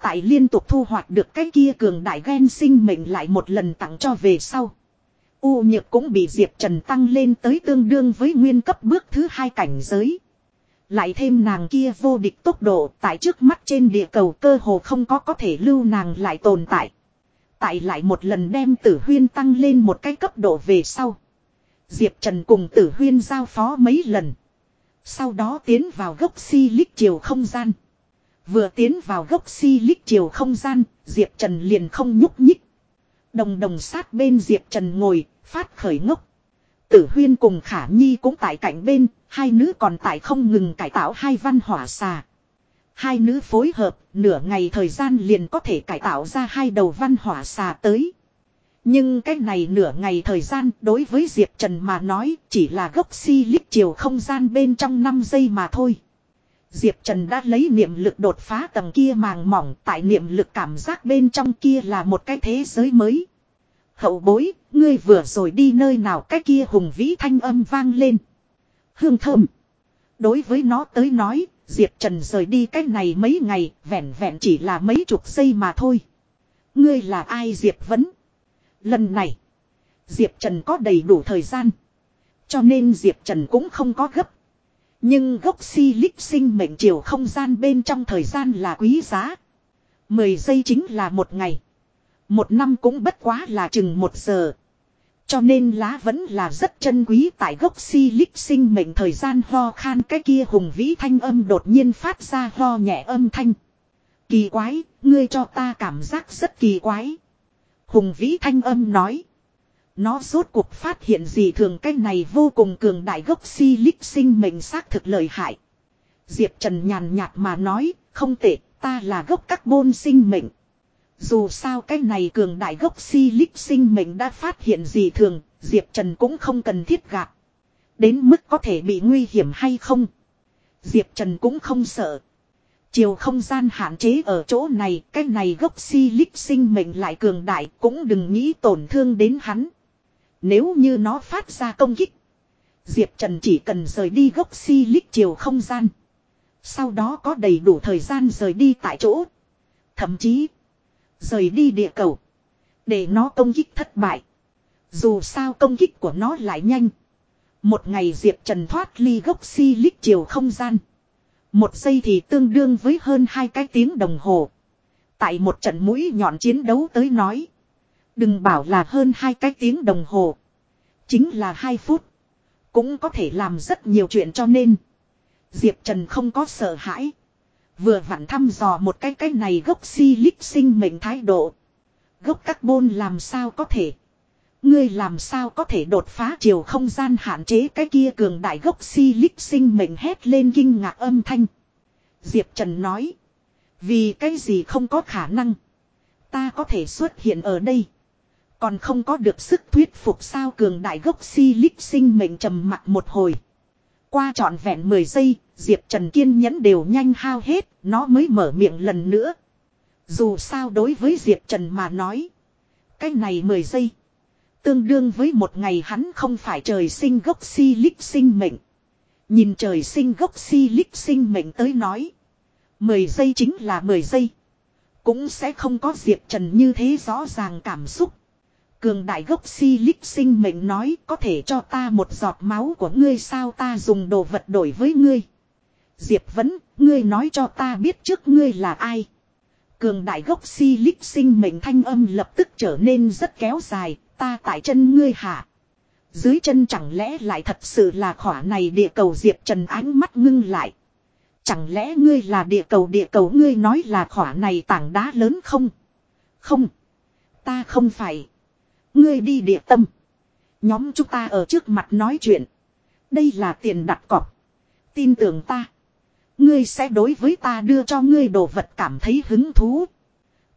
Tại liên tục thu hoạch được cái kia cường đại ghen sinh mệnh lại một lần tặng cho về sau. U nhược cũng bị Diệp Trần tăng lên tới tương đương với nguyên cấp bước thứ hai cảnh giới. Lại thêm nàng kia vô địch tốc độ tại trước mắt trên địa cầu cơ hồ không có có thể lưu nàng lại tồn tại. Tại lại một lần đem tử huyên tăng lên một cái cấp độ về sau. Diệp Trần cùng tử huyên giao phó mấy lần. Sau đó tiến vào gốc si lích chiều không gian. Vừa tiến vào gốc si lích chiều không gian, Diệp Trần liền không nhúc nhích. Đồng đồng sát bên Diệp Trần ngồi, phát khởi ngốc. Tử huyên cùng khả nhi cũng tại cạnh bên, hai nữ còn tại không ngừng cải tạo hai văn hỏa xà. Hai nữ phối hợp, nửa ngày thời gian liền có thể cải tạo ra hai đầu văn hỏa xà tới. Nhưng cái này nửa ngày thời gian đối với Diệp Trần mà nói chỉ là gốc si lích chiều không gian bên trong 5 giây mà thôi. Diệp Trần đã lấy niệm lực đột phá tầng kia màng mỏng tại niệm lực cảm giác bên trong kia là một cái thế giới mới. Hậu bối, ngươi vừa rồi đi nơi nào cái kia hùng vĩ thanh âm vang lên. Hương thơm. Đối với nó tới nói, Diệp Trần rời đi cái này mấy ngày, vẹn vẹn chỉ là mấy chục giây mà thôi. Ngươi là ai Diệp Vấn? Lần này, Diệp Trần có đầy đủ thời gian. Cho nên Diệp Trần cũng không có gấp. Nhưng gốc si lích sinh mệnh chiều không gian bên trong thời gian là quý giá. Mười giây chính là một ngày. Một năm cũng bất quá là chừng một giờ. Cho nên lá vẫn là rất chân quý tại gốc si lích sinh mệnh thời gian ho khan cái kia hùng vĩ thanh âm đột nhiên phát ra ho nhẹ âm thanh. Kỳ quái, ngươi cho ta cảm giác rất kỳ quái. Hùng vĩ thanh âm nói. Nó rốt cuộc phát hiện gì thường cái này vô cùng cường đại gốc si lích sinh mệnh xác thực lợi hại. Diệp Trần nhàn nhạt mà nói, không tệ, ta là gốc carbon sinh mệnh. Dù sao cái này cường đại gốc si lích sinh mệnh đã phát hiện gì thường, Diệp Trần cũng không cần thiết gạt. Đến mức có thể bị nguy hiểm hay không. Diệp Trần cũng không sợ. Chiều không gian hạn chế ở chỗ này, cái này gốc si lích sinh mệnh lại cường đại cũng đừng nghĩ tổn thương đến hắn. Nếu như nó phát ra công kích. Diệp Trần chỉ cần rời đi gốc si lích chiều không gian. Sau đó có đầy đủ thời gian rời đi tại chỗ. Thậm chí. Rời đi địa cầu. Để nó công kích thất bại. Dù sao công kích của nó lại nhanh. Một ngày Diệp Trần thoát ly gốc si lích chiều không gian. Một giây thì tương đương với hơn hai cái tiếng đồng hồ. Tại một trận mũi nhọn chiến đấu tới nói. Đừng bảo là hơn hai cái tiếng đồng hồ. Chính là hai phút. Cũng có thể làm rất nhiều chuyện cho nên. Diệp Trần không có sợ hãi. Vừa vặn thăm dò một cái cái này gốc si lích sinh mệnh thái độ. Gốc carbon làm sao có thể. Ngươi làm sao có thể đột phá chiều không gian hạn chế cái kia cường đại gốc si lích sinh mệnh hét lên kinh ngạc âm thanh. Diệp Trần nói. Vì cái gì không có khả năng. Ta có thể xuất hiện ở đây. Còn không có được sức thuyết phục sao cường đại gốc si lích sinh mệnh trầm mặt một hồi. Qua trọn vẹn 10 giây, Diệp Trần kiên nhẫn đều nhanh hao hết, nó mới mở miệng lần nữa. Dù sao đối với Diệp Trần mà nói. Cái này 10 giây. Tương đương với một ngày hắn không phải trời sinh gốc si lích sinh mệnh. Nhìn trời sinh gốc si lích sinh mệnh tới nói. 10 giây chính là 10 giây. Cũng sẽ không có Diệp Trần như thế rõ ràng cảm xúc. Cường đại gốc si lích sinh mệnh nói có thể cho ta một giọt máu của ngươi sao ta dùng đồ vật đổi với ngươi. Diệp vẫn ngươi nói cho ta biết trước ngươi là ai. Cường đại gốc si lích sinh mệnh thanh âm lập tức trở nên rất kéo dài, ta tại chân ngươi hạ. Dưới chân chẳng lẽ lại thật sự là khỏa này địa cầu Diệp Trần ánh mắt ngưng lại. Chẳng lẽ ngươi là địa cầu địa cầu ngươi nói là khỏa này tảng đá lớn không? Không. Ta không phải. Ngươi đi địa tâm. Nhóm chúng ta ở trước mặt nói chuyện. Đây là tiền đặt cọc. Tin tưởng ta. Ngươi sẽ đối với ta đưa cho ngươi đồ vật cảm thấy hứng thú.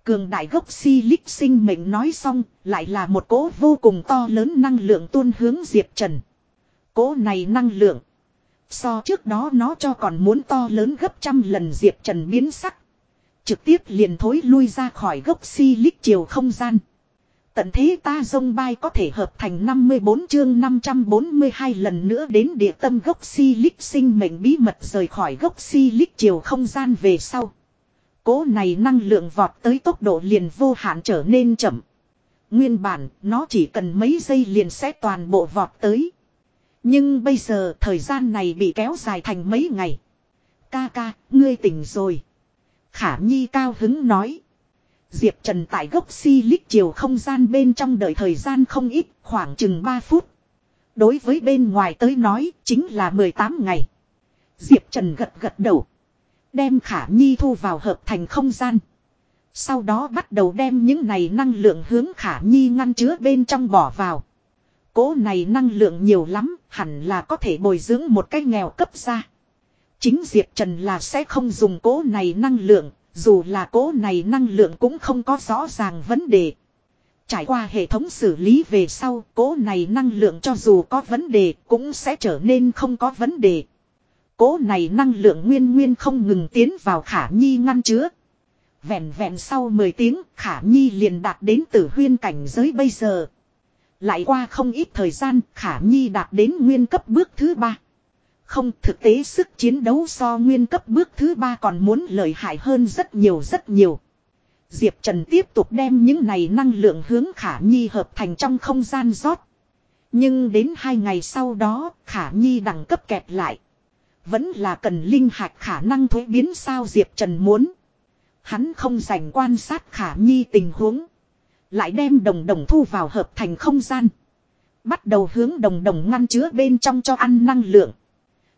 Cường đại gốc si lích sinh mệnh nói xong, lại là một cỗ vô cùng to lớn năng lượng tuôn hướng Diệp Trần. Cỗ này năng lượng. So trước đó nó cho còn muốn to lớn gấp trăm lần Diệp Trần biến sắc. Trực tiếp liền thối lui ra khỏi gốc si lích chiều không gian. Tận thế ta dông bay có thể hợp thành 54 chương 542 lần nữa đến địa tâm gốc si lích sinh mệnh bí mật rời khỏi gốc si lích chiều không gian về sau. Cố này năng lượng vọt tới tốc độ liền vô hạn trở nên chậm. Nguyên bản, nó chỉ cần mấy giây liền sẽ toàn bộ vọt tới. Nhưng bây giờ thời gian này bị kéo dài thành mấy ngày. Ca ca, ngươi tỉnh rồi. Khả Nhi cao hứng nói. Diệp Trần tại gốc si lích chiều không gian bên trong đợi thời gian không ít, khoảng chừng 3 phút. Đối với bên ngoài tới nói, chính là 18 ngày. Diệp Trần gật gật đầu. Đem khả nhi thu vào hợp thành không gian. Sau đó bắt đầu đem những này năng lượng hướng khả nhi ngăn chứa bên trong bỏ vào. Cố này năng lượng nhiều lắm, hẳn là có thể bồi dưỡng một cái nghèo cấp ra. Chính Diệp Trần là sẽ không dùng cố này năng lượng, dù là cố này năng lượng cũng không có rõ ràng vấn đề. Trải qua hệ thống xử lý về sau, cố này năng lượng cho dù có vấn đề cũng sẽ trở nên không có vấn đề. Cố này năng lượng nguyên nguyên không ngừng tiến vào khả nhi ngăn chứa. Vẹn vẹn sau 10 tiếng khả nhi liền đạt đến tử huyên cảnh giới bây giờ. Lại qua không ít thời gian khả nhi đạt đến nguyên cấp bước thứ ba. Không thực tế sức chiến đấu so nguyên cấp bước thứ ba còn muốn lợi hại hơn rất nhiều rất nhiều. Diệp Trần tiếp tục đem những này năng lượng hướng Khả Nhi hợp thành trong không gian rót. Nhưng đến hai ngày sau đó, Khả Nhi đẳng cấp kẹt lại. Vẫn là cần linh hạch khả năng thuế biến sao Diệp Trần muốn. Hắn không dành quan sát Khả Nhi tình huống. Lại đem đồng đồng thu vào hợp thành không gian. Bắt đầu hướng đồng đồng ngăn chứa bên trong cho ăn năng lượng.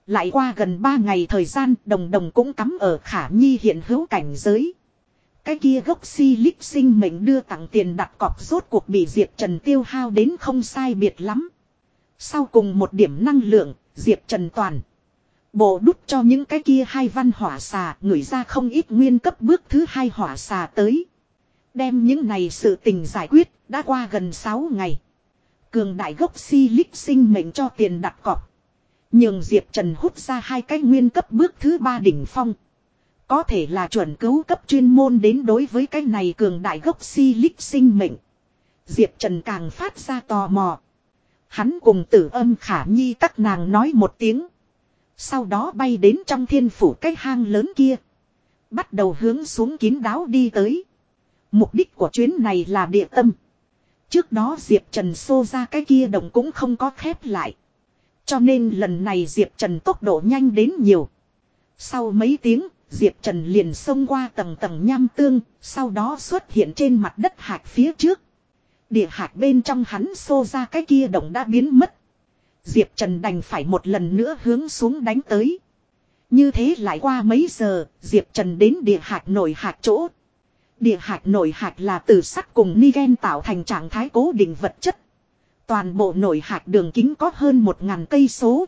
Lại qua gần 3 ngày thời gian đồng đồng cũng cắm ở khả nhi hiện hữu cảnh giới. Cái kia gốc si lích sinh mệnh đưa tặng tiền đặt cọc rốt cuộc bị Diệp Trần tiêu hao đến không sai biệt lắm. Sau cùng một điểm năng lượng, Diệp Trần toàn. Bộ đút cho những cái kia hai văn hỏa xà ngửi ra không ít nguyên cấp bước thứ hai hỏa xà tới. Đem những này sự tình giải quyết, đã qua gần 6 ngày. Cường đại gốc si lích sinh mệnh cho tiền đặt cọc. Nhường Diệp Trần hút ra hai cái nguyên cấp bước thứ ba đỉnh phong. Có thể là chuẩn cứu cấp chuyên môn đến đối với cái này cường đại gốc si lích sinh mệnh. Diệp Trần càng phát ra tò mò. Hắn cùng tử âm khả nhi các nàng nói một tiếng. Sau đó bay đến trong thiên phủ cái hang lớn kia. Bắt đầu hướng xuống kín đáo đi tới. Mục đích của chuyến này là địa tâm. Trước đó Diệp Trần xô ra cái kia đồng cũng không có khép lại. Cho nên lần này Diệp Trần tốc độ nhanh đến nhiều. Sau mấy tiếng, Diệp Trần liền xông qua tầng tầng nham tương, sau đó xuất hiện trên mặt đất hạt phía trước. Địa hạt bên trong hắn xô ra cái kia đồng đã biến mất. Diệp Trần đành phải một lần nữa hướng xuống đánh tới. Như thế lại qua mấy giờ, Diệp Trần đến địa hạt nổi hạt chỗ. Địa hạt nổi hạt là từ sắt cùng nigen tạo thành trạng thái cố định vật chất. Toàn bộ nội hạt đường kính có hơn một ngàn cây số.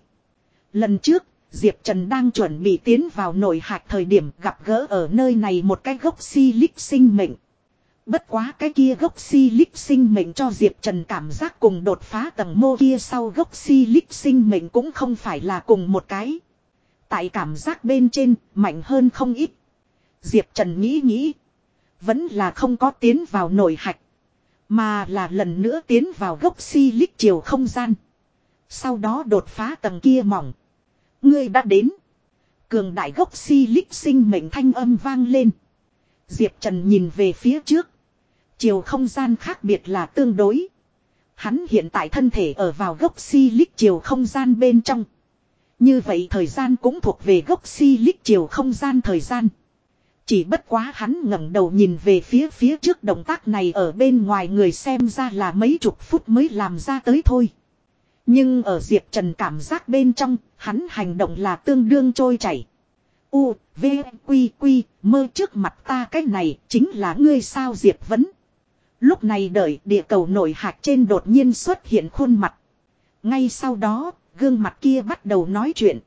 Lần trước, Diệp Trần đang chuẩn bị tiến vào nội hạt thời điểm gặp gỡ ở nơi này một cái gốc si lích sinh mệnh. Bất quá cái kia gốc si lích sinh mệnh cho Diệp Trần cảm giác cùng đột phá tầng mô kia sau gốc si lích sinh mệnh cũng không phải là cùng một cái. Tại cảm giác bên trên, mạnh hơn không ít. Diệp Trần nghĩ nghĩ. Vẫn là không có tiến vào nổi hạch. Mà là lần nữa tiến vào gốc si lích chiều không gian. Sau đó đột phá tầng kia mỏng. Ngươi đã đến. Cường đại gốc si lích sinh mệnh thanh âm vang lên. Diệp Trần nhìn về phía trước. Chiều không gian khác biệt là tương đối. Hắn hiện tại thân thể ở vào gốc si lích chiều không gian bên trong. Như vậy thời gian cũng thuộc về gốc si lích chiều không gian thời gian. Chỉ bất quá hắn ngẩng đầu nhìn về phía phía trước động tác này ở bên ngoài người xem ra là mấy chục phút mới làm ra tới thôi. Nhưng ở Diệp Trần cảm giác bên trong, hắn hành động là tương đương trôi chảy. U, V, Quy, Quy, mơ trước mặt ta cái này chính là ngươi sao Diệp vấn. Lúc này đợi địa cầu nổi hạt trên đột nhiên xuất hiện khuôn mặt. Ngay sau đó, gương mặt kia bắt đầu nói chuyện.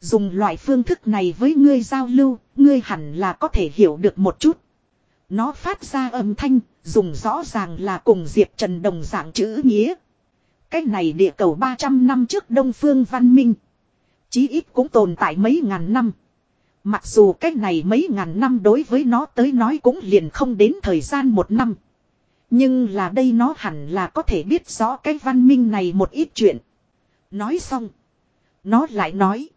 Dùng loại phương thức này với ngươi giao lưu, ngươi hẳn là có thể hiểu được một chút. Nó phát ra âm thanh, dùng rõ ràng là cùng Diệp Trần đồng dạng chữ nghĩa. Cách này địa cầu 300 năm trước Đông Phương Văn Minh. Chí ít cũng tồn tại mấy ngàn năm. Mặc dù cách này mấy ngàn năm đối với nó tới nói cũng liền không đến thời gian một năm. Nhưng là đây nó hẳn là có thể biết rõ cái văn minh này một ít chuyện. Nói xong. Nó lại nói.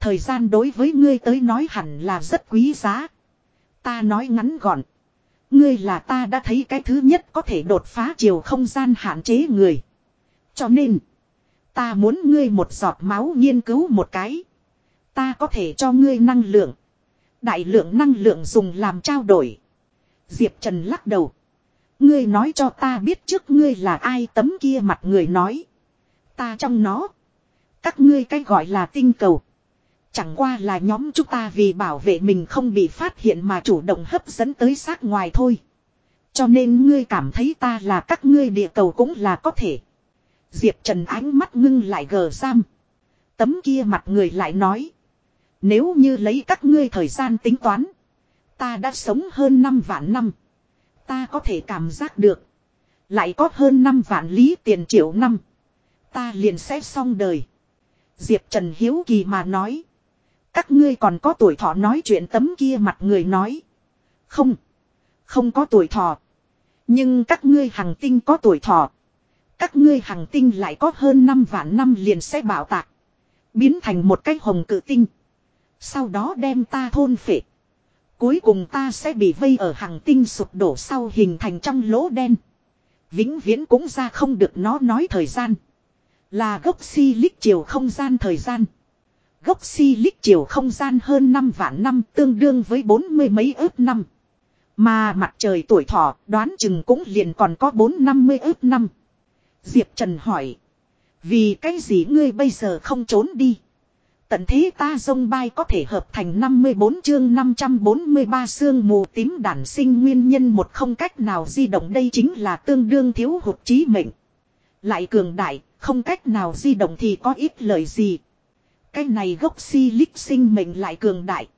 Thời gian đối với ngươi tới nói hẳn là rất quý giá. Ta nói ngắn gọn. Ngươi là ta đã thấy cái thứ nhất có thể đột phá chiều không gian hạn chế người. Cho nên. Ta muốn ngươi một giọt máu nghiên cứu một cái. Ta có thể cho ngươi năng lượng. Đại lượng năng lượng dùng làm trao đổi. Diệp Trần lắc đầu. Ngươi nói cho ta biết trước ngươi là ai tấm kia mặt người nói. Ta trong nó. Các ngươi cái gọi là tinh cầu. Chẳng qua là nhóm chúng ta vì bảo vệ mình không bị phát hiện mà chủ động hấp dẫn tới sát ngoài thôi. Cho nên ngươi cảm thấy ta là các ngươi địa cầu cũng là có thể. Diệp Trần ánh mắt ngưng lại gờ giam. Tấm kia mặt người lại nói. Nếu như lấy các ngươi thời gian tính toán. Ta đã sống hơn 5 vạn năm. Ta có thể cảm giác được. Lại có hơn 5 vạn lý tiền triệu năm. Ta liền sẽ xong đời. Diệp Trần Hiếu Kỳ mà nói. Các ngươi còn có tuổi thọ nói chuyện tấm kia mặt người nói. Không. Không có tuổi thọ. Nhưng các ngươi hằng tinh có tuổi thọ. Các ngươi hằng tinh lại có hơn 5 vạn năm liền sẽ bảo tạc. Biến thành một cái hồng cự tinh. Sau đó đem ta thôn phệ. Cuối cùng ta sẽ bị vây ở hàng tinh sụp đổ sau hình thành trong lỗ đen. Vĩnh viễn cũng ra không được nó nói thời gian. Là gốc si lích chiều không gian thời gian. Gốc si lích chiều không gian hơn 5 vạn năm tương đương với bốn mươi mấy ước năm. Mà mặt trời tuổi thọ đoán chừng cũng liền còn có bốn năm mươi ước năm. Diệp Trần hỏi. Vì cái gì ngươi bây giờ không trốn đi? Tận thế ta dông bay có thể hợp thành 54 chương 543 xương mù tím đản sinh nguyên nhân một không cách nào di động đây chính là tương đương thiếu hụt trí mệnh. Lại cường đại, không cách nào di động thì có ít lời gì. Cái này gốc si lích sinh mệnh lại cường đại.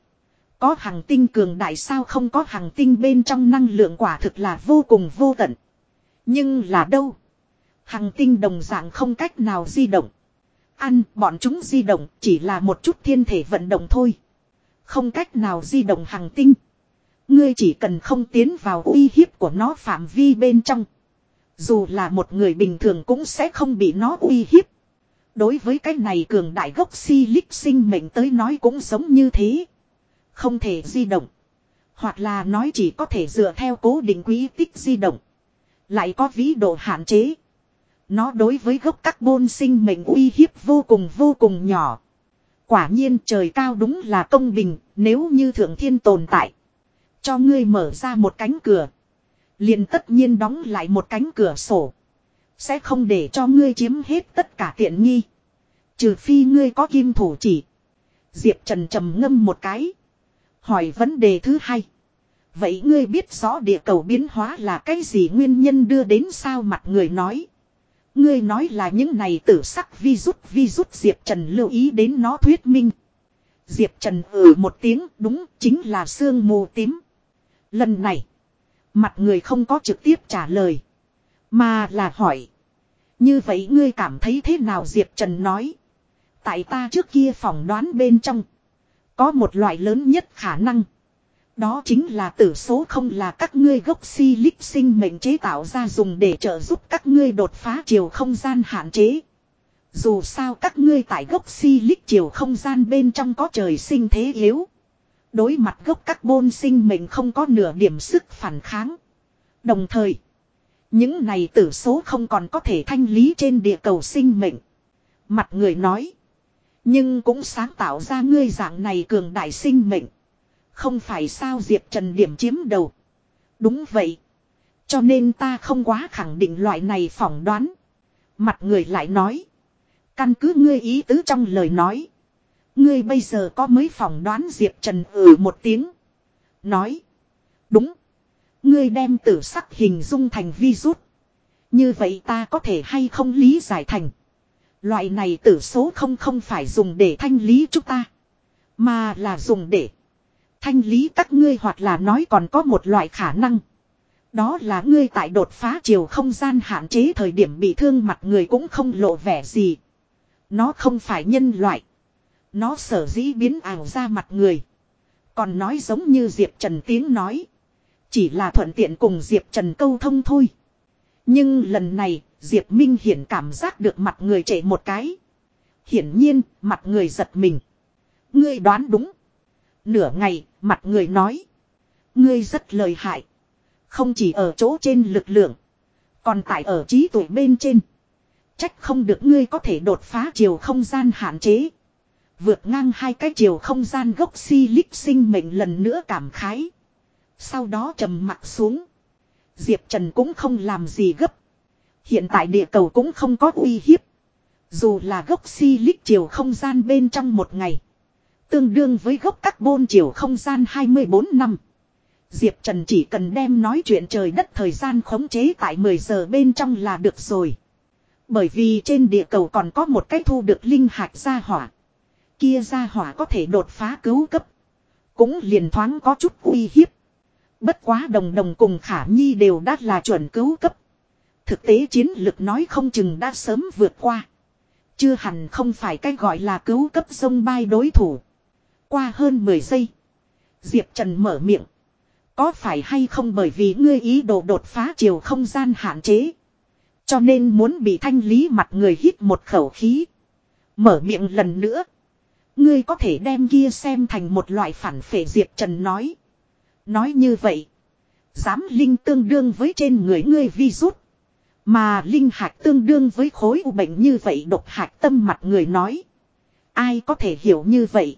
Có hàng tinh cường đại sao không có hàng tinh bên trong năng lượng quả thực là vô cùng vô tận. Nhưng là đâu? Hàng tinh đồng dạng không cách nào di động. Ăn, bọn chúng di động chỉ là một chút thiên thể vận động thôi. Không cách nào di động hàng tinh. Ngươi chỉ cần không tiến vào uy hiếp của nó phạm vi bên trong. Dù là một người bình thường cũng sẽ không bị nó uy hiếp. Đối với cái này cường đại gốc si lích sinh mệnh tới nói cũng giống như thế. Không thể di động. Hoặc là nói chỉ có thể dựa theo cố định quý tích di động. Lại có vĩ độ hạn chế. Nó đối với gốc carbon sinh mệnh uy hiếp vô cùng vô cùng nhỏ. Quả nhiên trời cao đúng là công bình, nếu như thượng thiên tồn tại. Cho ngươi mở ra một cánh cửa. liền tất nhiên đóng lại một cánh cửa sổ. Sẽ không để cho ngươi chiếm hết tất cả tiện nghi. Trừ phi ngươi có kim thủ chỉ. Diệp Trần trầm ngâm một cái. Hỏi vấn đề thứ hai. Vậy ngươi biết rõ địa cầu biến hóa là cái gì nguyên nhân đưa đến sao mặt người nói. Ngươi nói là những này tử sắc vi rút vi rút Diệp Trần lưu ý đến nó thuyết minh. Diệp Trần ừ một tiếng đúng chính là sương mù tím. Lần này, mặt người không có trực tiếp trả lời. Mà là hỏi. Như vậy ngươi cảm thấy thế nào Diệp Trần nói. Tại ta trước kia phỏng đoán bên trong. Có một loại lớn nhất khả năng. Đó chính là tử số không là các ngươi gốc si lích sinh mệnh chế tạo ra dùng để trợ giúp các ngươi đột phá chiều không gian hạn chế. Dù sao các ngươi tại gốc si lích chiều không gian bên trong có trời sinh thế yếu. Đối mặt gốc carbon sinh mệnh không có nửa điểm sức phản kháng. Đồng thời, những này tử số không còn có thể thanh lý trên địa cầu sinh mệnh. Mặt người nói, nhưng cũng sáng tạo ra ngươi dạng này cường đại sinh mệnh. Không phải sao Diệp Trần điểm chiếm đầu. Đúng vậy. Cho nên ta không quá khẳng định loại này phỏng đoán. Mặt người lại nói. Căn cứ ngươi ý tứ trong lời nói. Ngươi bây giờ có mới phỏng đoán Diệp Trần ừ một tiếng. Nói. Đúng. Ngươi đem tử sắc hình dung thành vi rút. Như vậy ta có thể hay không lý giải thành. Loại này tử số không không phải dùng để thanh lý chúng ta. Mà là dùng để thanh lý các ngươi hoặc là nói còn có một loại khả năng. Đó là ngươi tại đột phá chiều không gian hạn chế thời điểm bị thương mặt người cũng không lộ vẻ gì. Nó không phải nhân loại. Nó sở dĩ biến ảo ra mặt người. Còn nói giống như Diệp Trần tiếng nói. Chỉ là thuận tiện cùng Diệp Trần câu thông thôi. Nhưng lần này, Diệp Minh Hiển cảm giác được mặt người chạy một cái. Hiển nhiên, mặt người giật mình. Ngươi đoán đúng. Nửa ngày, mặt người nói. Ngươi rất lời hại. Không chỉ ở chỗ trên lực lượng. Còn tại ở trí tuệ bên trên. Trách không được ngươi có thể đột phá chiều không gian hạn chế. Vượt ngang hai cái chiều không gian gốc si lích sinh mệnh lần nữa cảm khái. Sau đó trầm mặt xuống. Diệp Trần cũng không làm gì gấp. Hiện tại địa cầu cũng không có uy hiếp. Dù là gốc si lích chiều không gian bên trong một ngày. Tương đương với gốc carbon chiều không gian 24 năm. Diệp Trần chỉ cần đem nói chuyện trời đất thời gian khống chế tại 10 giờ bên trong là được rồi. Bởi vì trên địa cầu còn có một cái thu được linh hạt gia hỏa. Kia gia hỏa có thể đột phá cứu cấp. Cũng liền thoáng có chút uy hiếp. Bất quá đồng đồng cùng khả nhi đều đã là chuẩn cứu cấp. Thực tế chiến lực nói không chừng đã sớm vượt qua. Chưa hẳn không phải cái gọi là cứu cấp sông bay đối thủ. Qua hơn 10 giây. Diệp Trần mở miệng. Có phải hay không bởi vì ngươi ý đồ đột phá chiều không gian hạn chế. Cho nên muốn bị thanh lý mặt người hít một khẩu khí. Mở miệng lần nữa. Ngươi có thể đem kia xem thành một loại phản phệ Diệp Trần nói. Nói như vậy. Giám linh tương đương với trên người ngươi vi rút. Mà linh hạt tương đương với khối u bệnh như vậy độc hạt tâm mặt người nói. Ai có thể hiểu như vậy.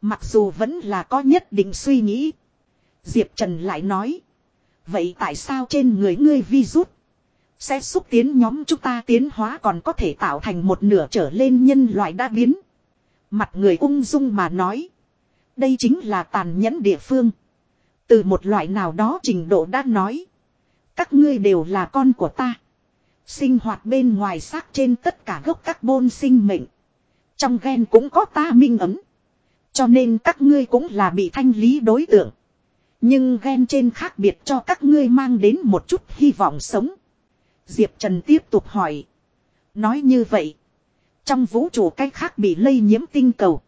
Mặc dù vẫn là có nhất định suy nghĩ. Diệp Trần lại nói. Vậy tại sao trên người ngươi vi rút sẽ xúc tiến nhóm chúng ta tiến hóa còn có thể tạo thành một nửa trở lên nhân loại đa biến. Mặt người ung dung mà nói. Đây chính là tàn nhẫn địa phương. Từ một loại nào đó trình độ đã nói. Các ngươi đều là con của ta. Sinh hoạt bên ngoài xác trên tất cả gốc các bôn sinh mệnh. Trong ghen cũng có ta minh ấm. Cho nên các ngươi cũng là bị thanh lý đối tượng. Nhưng ghen trên khác biệt cho các ngươi mang đến một chút hy vọng sống. Diệp Trần tiếp tục hỏi. Nói như vậy. Trong vũ trụ cách khác bị lây nhiễm tinh cầu.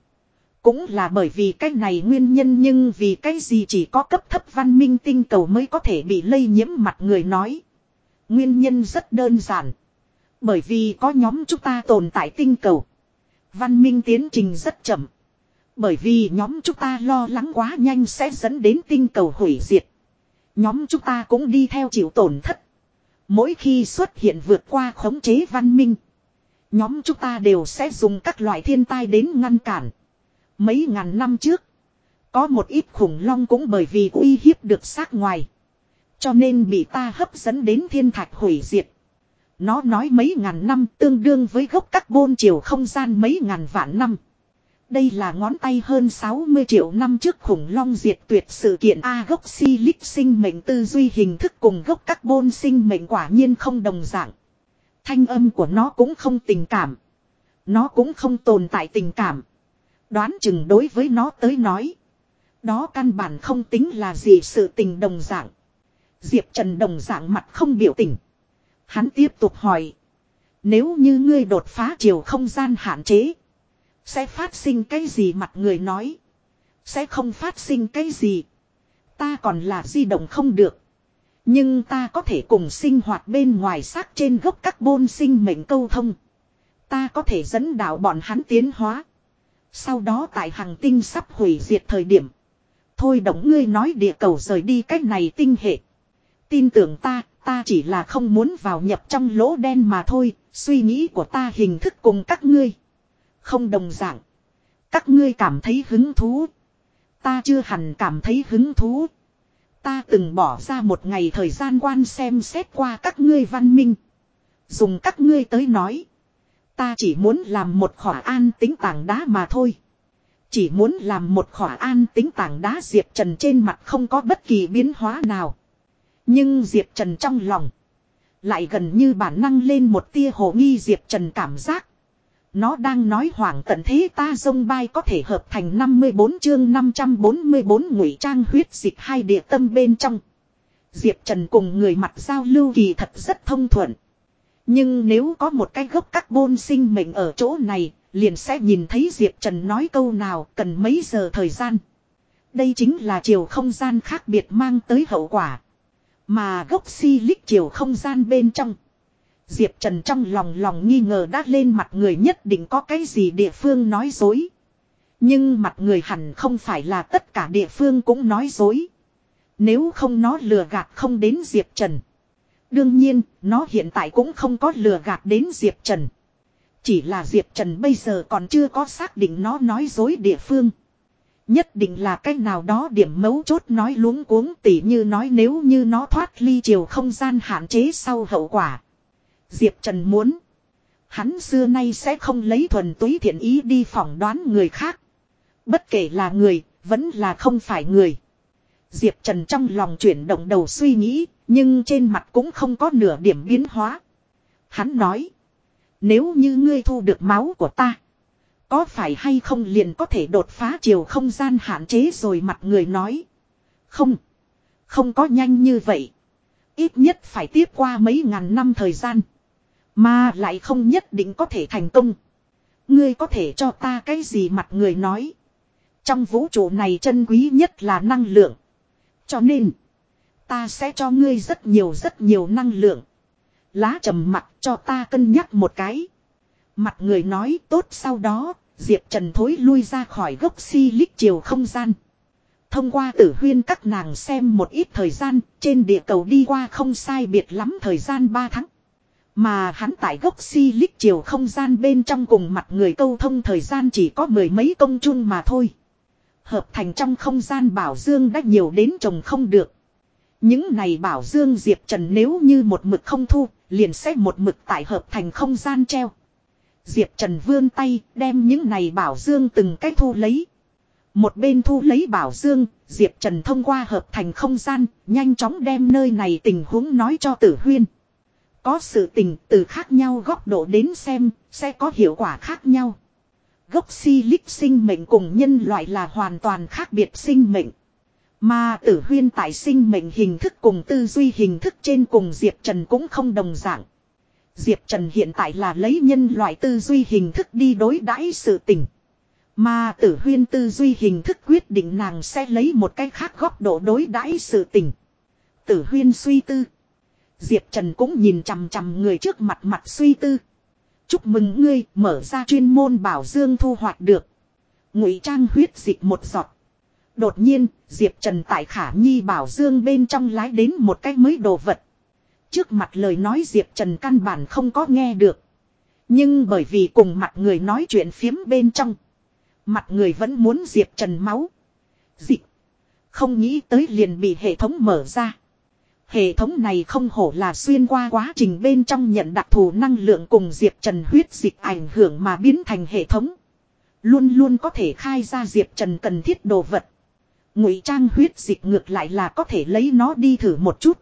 Cũng là bởi vì cái này nguyên nhân nhưng vì cái gì chỉ có cấp thấp văn minh tinh cầu mới có thể bị lây nhiễm mặt người nói. Nguyên nhân rất đơn giản. Bởi vì có nhóm chúng ta tồn tại tinh cầu. Văn minh tiến trình rất chậm. Bởi vì nhóm chúng ta lo lắng quá nhanh sẽ dẫn đến tinh cầu hủy diệt. Nhóm chúng ta cũng đi theo chịu tổn thất. Mỗi khi xuất hiện vượt qua khống chế văn minh. Nhóm chúng ta đều sẽ dùng các loại thiên tai đến ngăn cản. Mấy ngàn năm trước. Có một ít khủng long cũng bởi vì uy hiếp được xác ngoài. Cho nên bị ta hấp dẫn đến thiên thạch hủy diệt. Nó nói mấy ngàn năm tương đương với gốc carbon chiều không gian mấy ngàn vạn năm. Đây là ngón tay hơn 60 triệu năm trước khủng long diệt tuyệt sự kiện A gốc silic sinh mệnh tư duy hình thức cùng gốc carbon sinh mệnh quả nhiên không đồng dạng. Thanh âm của nó cũng không tình cảm. Nó cũng không tồn tại tình cảm. Đoán chừng đối với nó tới nói. Đó căn bản không tính là gì sự tình đồng dạng. Diệp Trần đồng dạng mặt không biểu tình. Hắn tiếp tục hỏi. Nếu như ngươi đột phá chiều không gian hạn chế. Sẽ phát sinh cái gì mặt người nói. Sẽ không phát sinh cái gì. Ta còn là di động không được. Nhưng ta có thể cùng sinh hoạt bên ngoài xác trên gốc carbon sinh mệnh câu thông. Ta có thể dẫn đạo bọn hắn tiến hóa. Sau đó tại hàng tinh sắp hủy diệt thời điểm. Thôi động ngươi nói địa cầu rời đi cách này tinh hệ. Tin tưởng ta, ta chỉ là không muốn vào nhập trong lỗ đen mà thôi, suy nghĩ của ta hình thức cùng các ngươi. Không đồng dạng. Các ngươi cảm thấy hứng thú. Ta chưa hẳn cảm thấy hứng thú. Ta từng bỏ ra một ngày thời gian quan xem xét qua các ngươi văn minh. Dùng các ngươi tới nói. Ta chỉ muốn làm một khỏa an tính tảng đá mà thôi. Chỉ muốn làm một khỏa an tính tảng đá Diệp Trần trên mặt không có bất kỳ biến hóa nào. Nhưng Diệp Trần trong lòng. Lại gần như bản năng lên một tia hồ nghi Diệp Trần cảm giác. Nó đang nói hoảng tận thế ta dông bay có thể hợp thành 54 chương 544 ngụy trang huyết dịch hai địa tâm bên trong. Diệp Trần cùng người mặt giao lưu kỳ thật rất thông thuận. Nhưng nếu có một cái gốc carbon sinh mệnh ở chỗ này, liền sẽ nhìn thấy Diệp Trần nói câu nào cần mấy giờ thời gian. Đây chính là chiều không gian khác biệt mang tới hậu quả. Mà gốc silic chiều không gian bên trong. Diệp Trần trong lòng lòng nghi ngờ đã lên mặt người nhất định có cái gì địa phương nói dối. Nhưng mặt người hẳn không phải là tất cả địa phương cũng nói dối. Nếu không nó lừa gạt không đến Diệp Trần. Đương nhiên, nó hiện tại cũng không có lừa gạt đến Diệp Trần. Chỉ là Diệp Trần bây giờ còn chưa có xác định nó nói dối địa phương. Nhất định là cách nào đó điểm mấu chốt nói luống cuống tỉ như nói nếu như nó thoát ly chiều không gian hạn chế sau hậu quả. Diệp Trần muốn. Hắn xưa nay sẽ không lấy thuần túy thiện ý đi phỏng đoán người khác. Bất kể là người, vẫn là không phải người. Diệp Trần trong lòng chuyển động đầu suy nghĩ, nhưng trên mặt cũng không có nửa điểm biến hóa. Hắn nói. Nếu như ngươi thu được máu của ta. Có phải hay không liền có thể đột phá chiều không gian hạn chế rồi mặt người nói. Không. Không có nhanh như vậy. Ít nhất phải tiếp qua mấy ngàn năm thời gian. Mà lại không nhất định có thể thành công. Ngươi có thể cho ta cái gì mặt người nói. Trong vũ trụ này chân quý nhất là năng lượng. Cho nên. Ta sẽ cho ngươi rất nhiều rất nhiều năng lượng. Lá trầm mặt cho ta cân nhắc một cái. Mặt người nói tốt sau đó. Diệp Trần thối lui ra khỏi gốc si lích chiều không gian. Thông qua tử huyên các nàng xem một ít thời gian, trên địa cầu đi qua không sai biệt lắm thời gian 3 tháng. Mà hắn tại gốc si lích chiều không gian bên trong cùng mặt người câu thông thời gian chỉ có mười mấy công chung mà thôi. Hợp thành trong không gian bảo dương đã nhiều đến chồng không được. Những này bảo dương Diệp Trần nếu như một mực không thu, liền sẽ một mực tại hợp thành không gian treo. Diệp Trần vươn tay, đem những này bảo dương từng cách thu lấy. Một bên thu lấy bảo dương, Diệp Trần thông qua hợp thành không gian, nhanh chóng đem nơi này tình huống nói cho tử huyên. Có sự tình từ khác nhau góc độ đến xem, sẽ có hiệu quả khác nhau. Gốc si lích sinh mệnh cùng nhân loại là hoàn toàn khác biệt sinh mệnh. Mà tử huyên tại sinh mệnh hình thức cùng tư duy hình thức trên cùng Diệp Trần cũng không đồng dạng. Diệp Trần hiện tại là lấy nhân loại tư duy hình thức đi đối đãi sự tình. Mà tử huyên tư duy hình thức quyết định nàng sẽ lấy một cách khác góc độ đối đãi sự tình. Tử huyên suy tư. Diệp Trần cũng nhìn chằm chằm người trước mặt mặt suy tư. Chúc mừng ngươi, mở ra chuyên môn bảo dương thu hoạch được. Ngụy trang huyết dịch một giọt. Đột nhiên, Diệp Trần tại khả nhi bảo dương bên trong lái đến một cái mới đồ vật. Trước mặt lời nói Diệp Trần căn bản không có nghe được. Nhưng bởi vì cùng mặt người nói chuyện phiếm bên trong. Mặt người vẫn muốn Diệp Trần máu. Dịch. Không nghĩ tới liền bị hệ thống mở ra. Hệ thống này không hổ là xuyên qua quá trình bên trong nhận đặc thù năng lượng cùng Diệp Trần huyết dịch ảnh hưởng mà biến thành hệ thống. Luôn luôn có thể khai ra Diệp Trần cần thiết đồ vật. Ngụy trang huyết dịch ngược lại là có thể lấy nó đi thử một chút.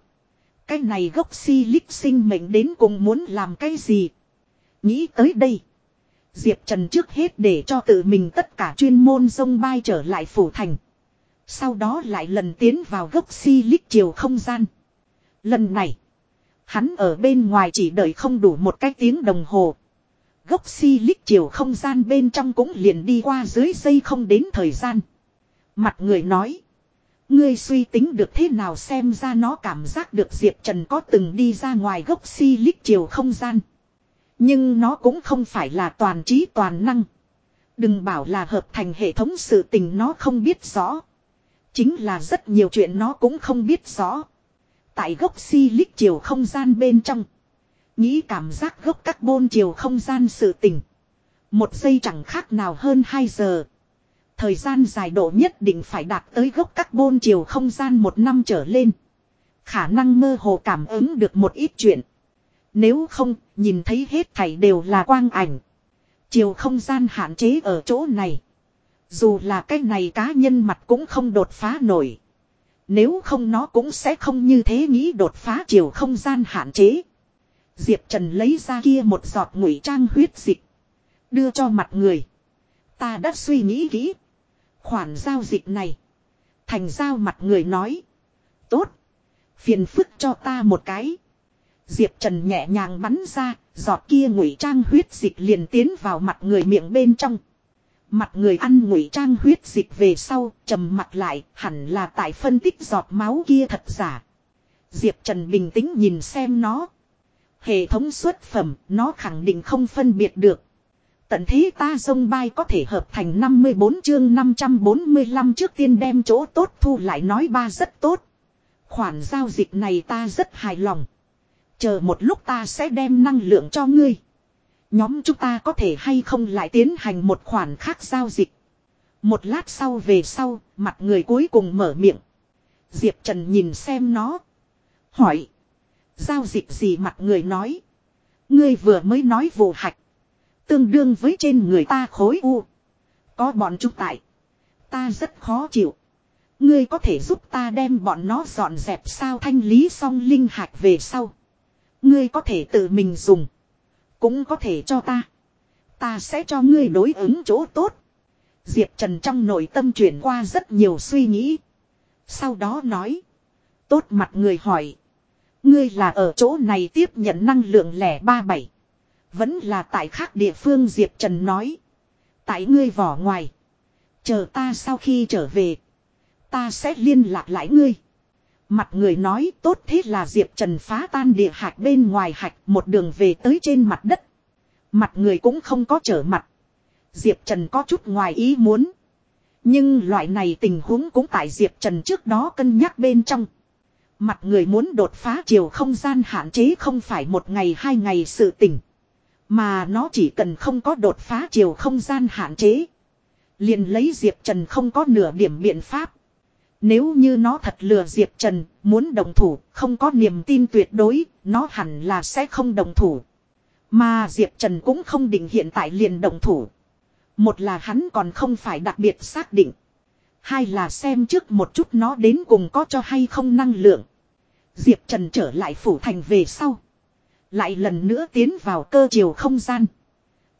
Cái này gốc si lích sinh mệnh đến cùng muốn làm cái gì? Nghĩ tới đây. Diệp Trần trước hết để cho tự mình tất cả chuyên môn sông bay trở lại phủ thành. Sau đó lại lần tiến vào gốc si lích chiều không gian. Lần này, hắn ở bên ngoài chỉ đợi không đủ một cái tiếng đồng hồ. Gốc si lích chiều không gian bên trong cũng liền đi qua dưới dây không đến thời gian. Mặt người nói. Ngươi suy tính được thế nào xem ra nó cảm giác được Diệp Trần có từng đi ra ngoài gốc si lích chiều không gian. Nhưng nó cũng không phải là toàn trí toàn năng. Đừng bảo là hợp thành hệ thống sự tình nó không biết rõ. Chính là rất nhiều chuyện nó cũng không biết rõ. Tại gốc si lích chiều không gian bên trong. Nghĩ cảm giác gốc carbon chiều không gian sự tình. Một giây chẳng khác nào hơn 2 giờ. Thời gian dài độ nhất định phải đạt tới gốc carbon chiều không gian một năm trở lên. Khả năng mơ hồ cảm ứng được một ít chuyện. Nếu không, nhìn thấy hết thảy đều là quang ảnh. Chiều không gian hạn chế ở chỗ này. Dù là cái này cá nhân mặt cũng không đột phá nổi. Nếu không nó cũng sẽ không như thế nghĩ đột phá chiều không gian hạn chế. Diệp Trần lấy ra kia một giọt ngụy trang huyết dịch. Đưa cho mặt người. Ta đã suy nghĩ kỹ. Khoản giao dịch này. Thành giao mặt người nói. Tốt. Phiền phức cho ta một cái. Diệp Trần nhẹ nhàng bắn ra. Giọt kia ngụy trang huyết dịch liền tiến vào mặt người miệng bên trong. Mặt người ăn ngụy trang huyết dịch về sau, trầm mặt lại, hẳn là tại phân tích giọt máu kia thật giả. Diệp Trần bình tĩnh nhìn xem nó. Hệ thống xuất phẩm, nó khẳng định không phân biệt được. Tận thế ta sông bay có thể hợp thành 54 chương 545 trước tiên đem chỗ tốt thu lại nói ba rất tốt. Khoản giao dịch này ta rất hài lòng. Chờ một lúc ta sẽ đem năng lượng cho ngươi. Nhóm chúng ta có thể hay không lại tiến hành một khoản khác giao dịch. Một lát sau về sau, mặt người cuối cùng mở miệng. Diệp Trần nhìn xem nó. Hỏi. Giao dịch gì mặt người nói. Ngươi vừa mới nói vụ hạch. Tương đương với trên người ta khối u. Có bọn chúng tại. Ta rất khó chịu. Ngươi có thể giúp ta đem bọn nó dọn dẹp sao thanh lý xong linh hạch về sau. Ngươi có thể tự mình dùng. Cũng có thể cho ta. Ta sẽ cho ngươi đối ứng chỗ tốt. Diệp Trần trong nội tâm chuyển qua rất nhiều suy nghĩ. Sau đó nói. Tốt mặt người hỏi. Ngươi là ở chỗ này tiếp nhận năng lượng lẻ ba bảy. Vẫn là tại khác địa phương Diệp Trần nói. Tại ngươi vỏ ngoài. Chờ ta sau khi trở về. Ta sẽ liên lạc lại ngươi. Mặt người nói tốt thế là Diệp Trần phá tan địa hạch bên ngoài hạch một đường về tới trên mặt đất. Mặt người cũng không có trở mặt. Diệp Trần có chút ngoài ý muốn. Nhưng loại này tình huống cũng tại Diệp Trần trước đó cân nhắc bên trong. Mặt người muốn đột phá chiều không gian hạn chế không phải một ngày hai ngày sự tỉnh. Mà nó chỉ cần không có đột phá chiều không gian hạn chế. Liền lấy Diệp Trần không có nửa điểm biện pháp. Nếu như nó thật lừa Diệp Trần, muốn đồng thủ, không có niềm tin tuyệt đối, nó hẳn là sẽ không đồng thủ. Mà Diệp Trần cũng không định hiện tại liền đồng thủ. Một là hắn còn không phải đặc biệt xác định. Hai là xem trước một chút nó đến cùng có cho hay không năng lượng. Diệp Trần trở lại phủ thành về sau. Lại lần nữa tiến vào cơ chiều không gian.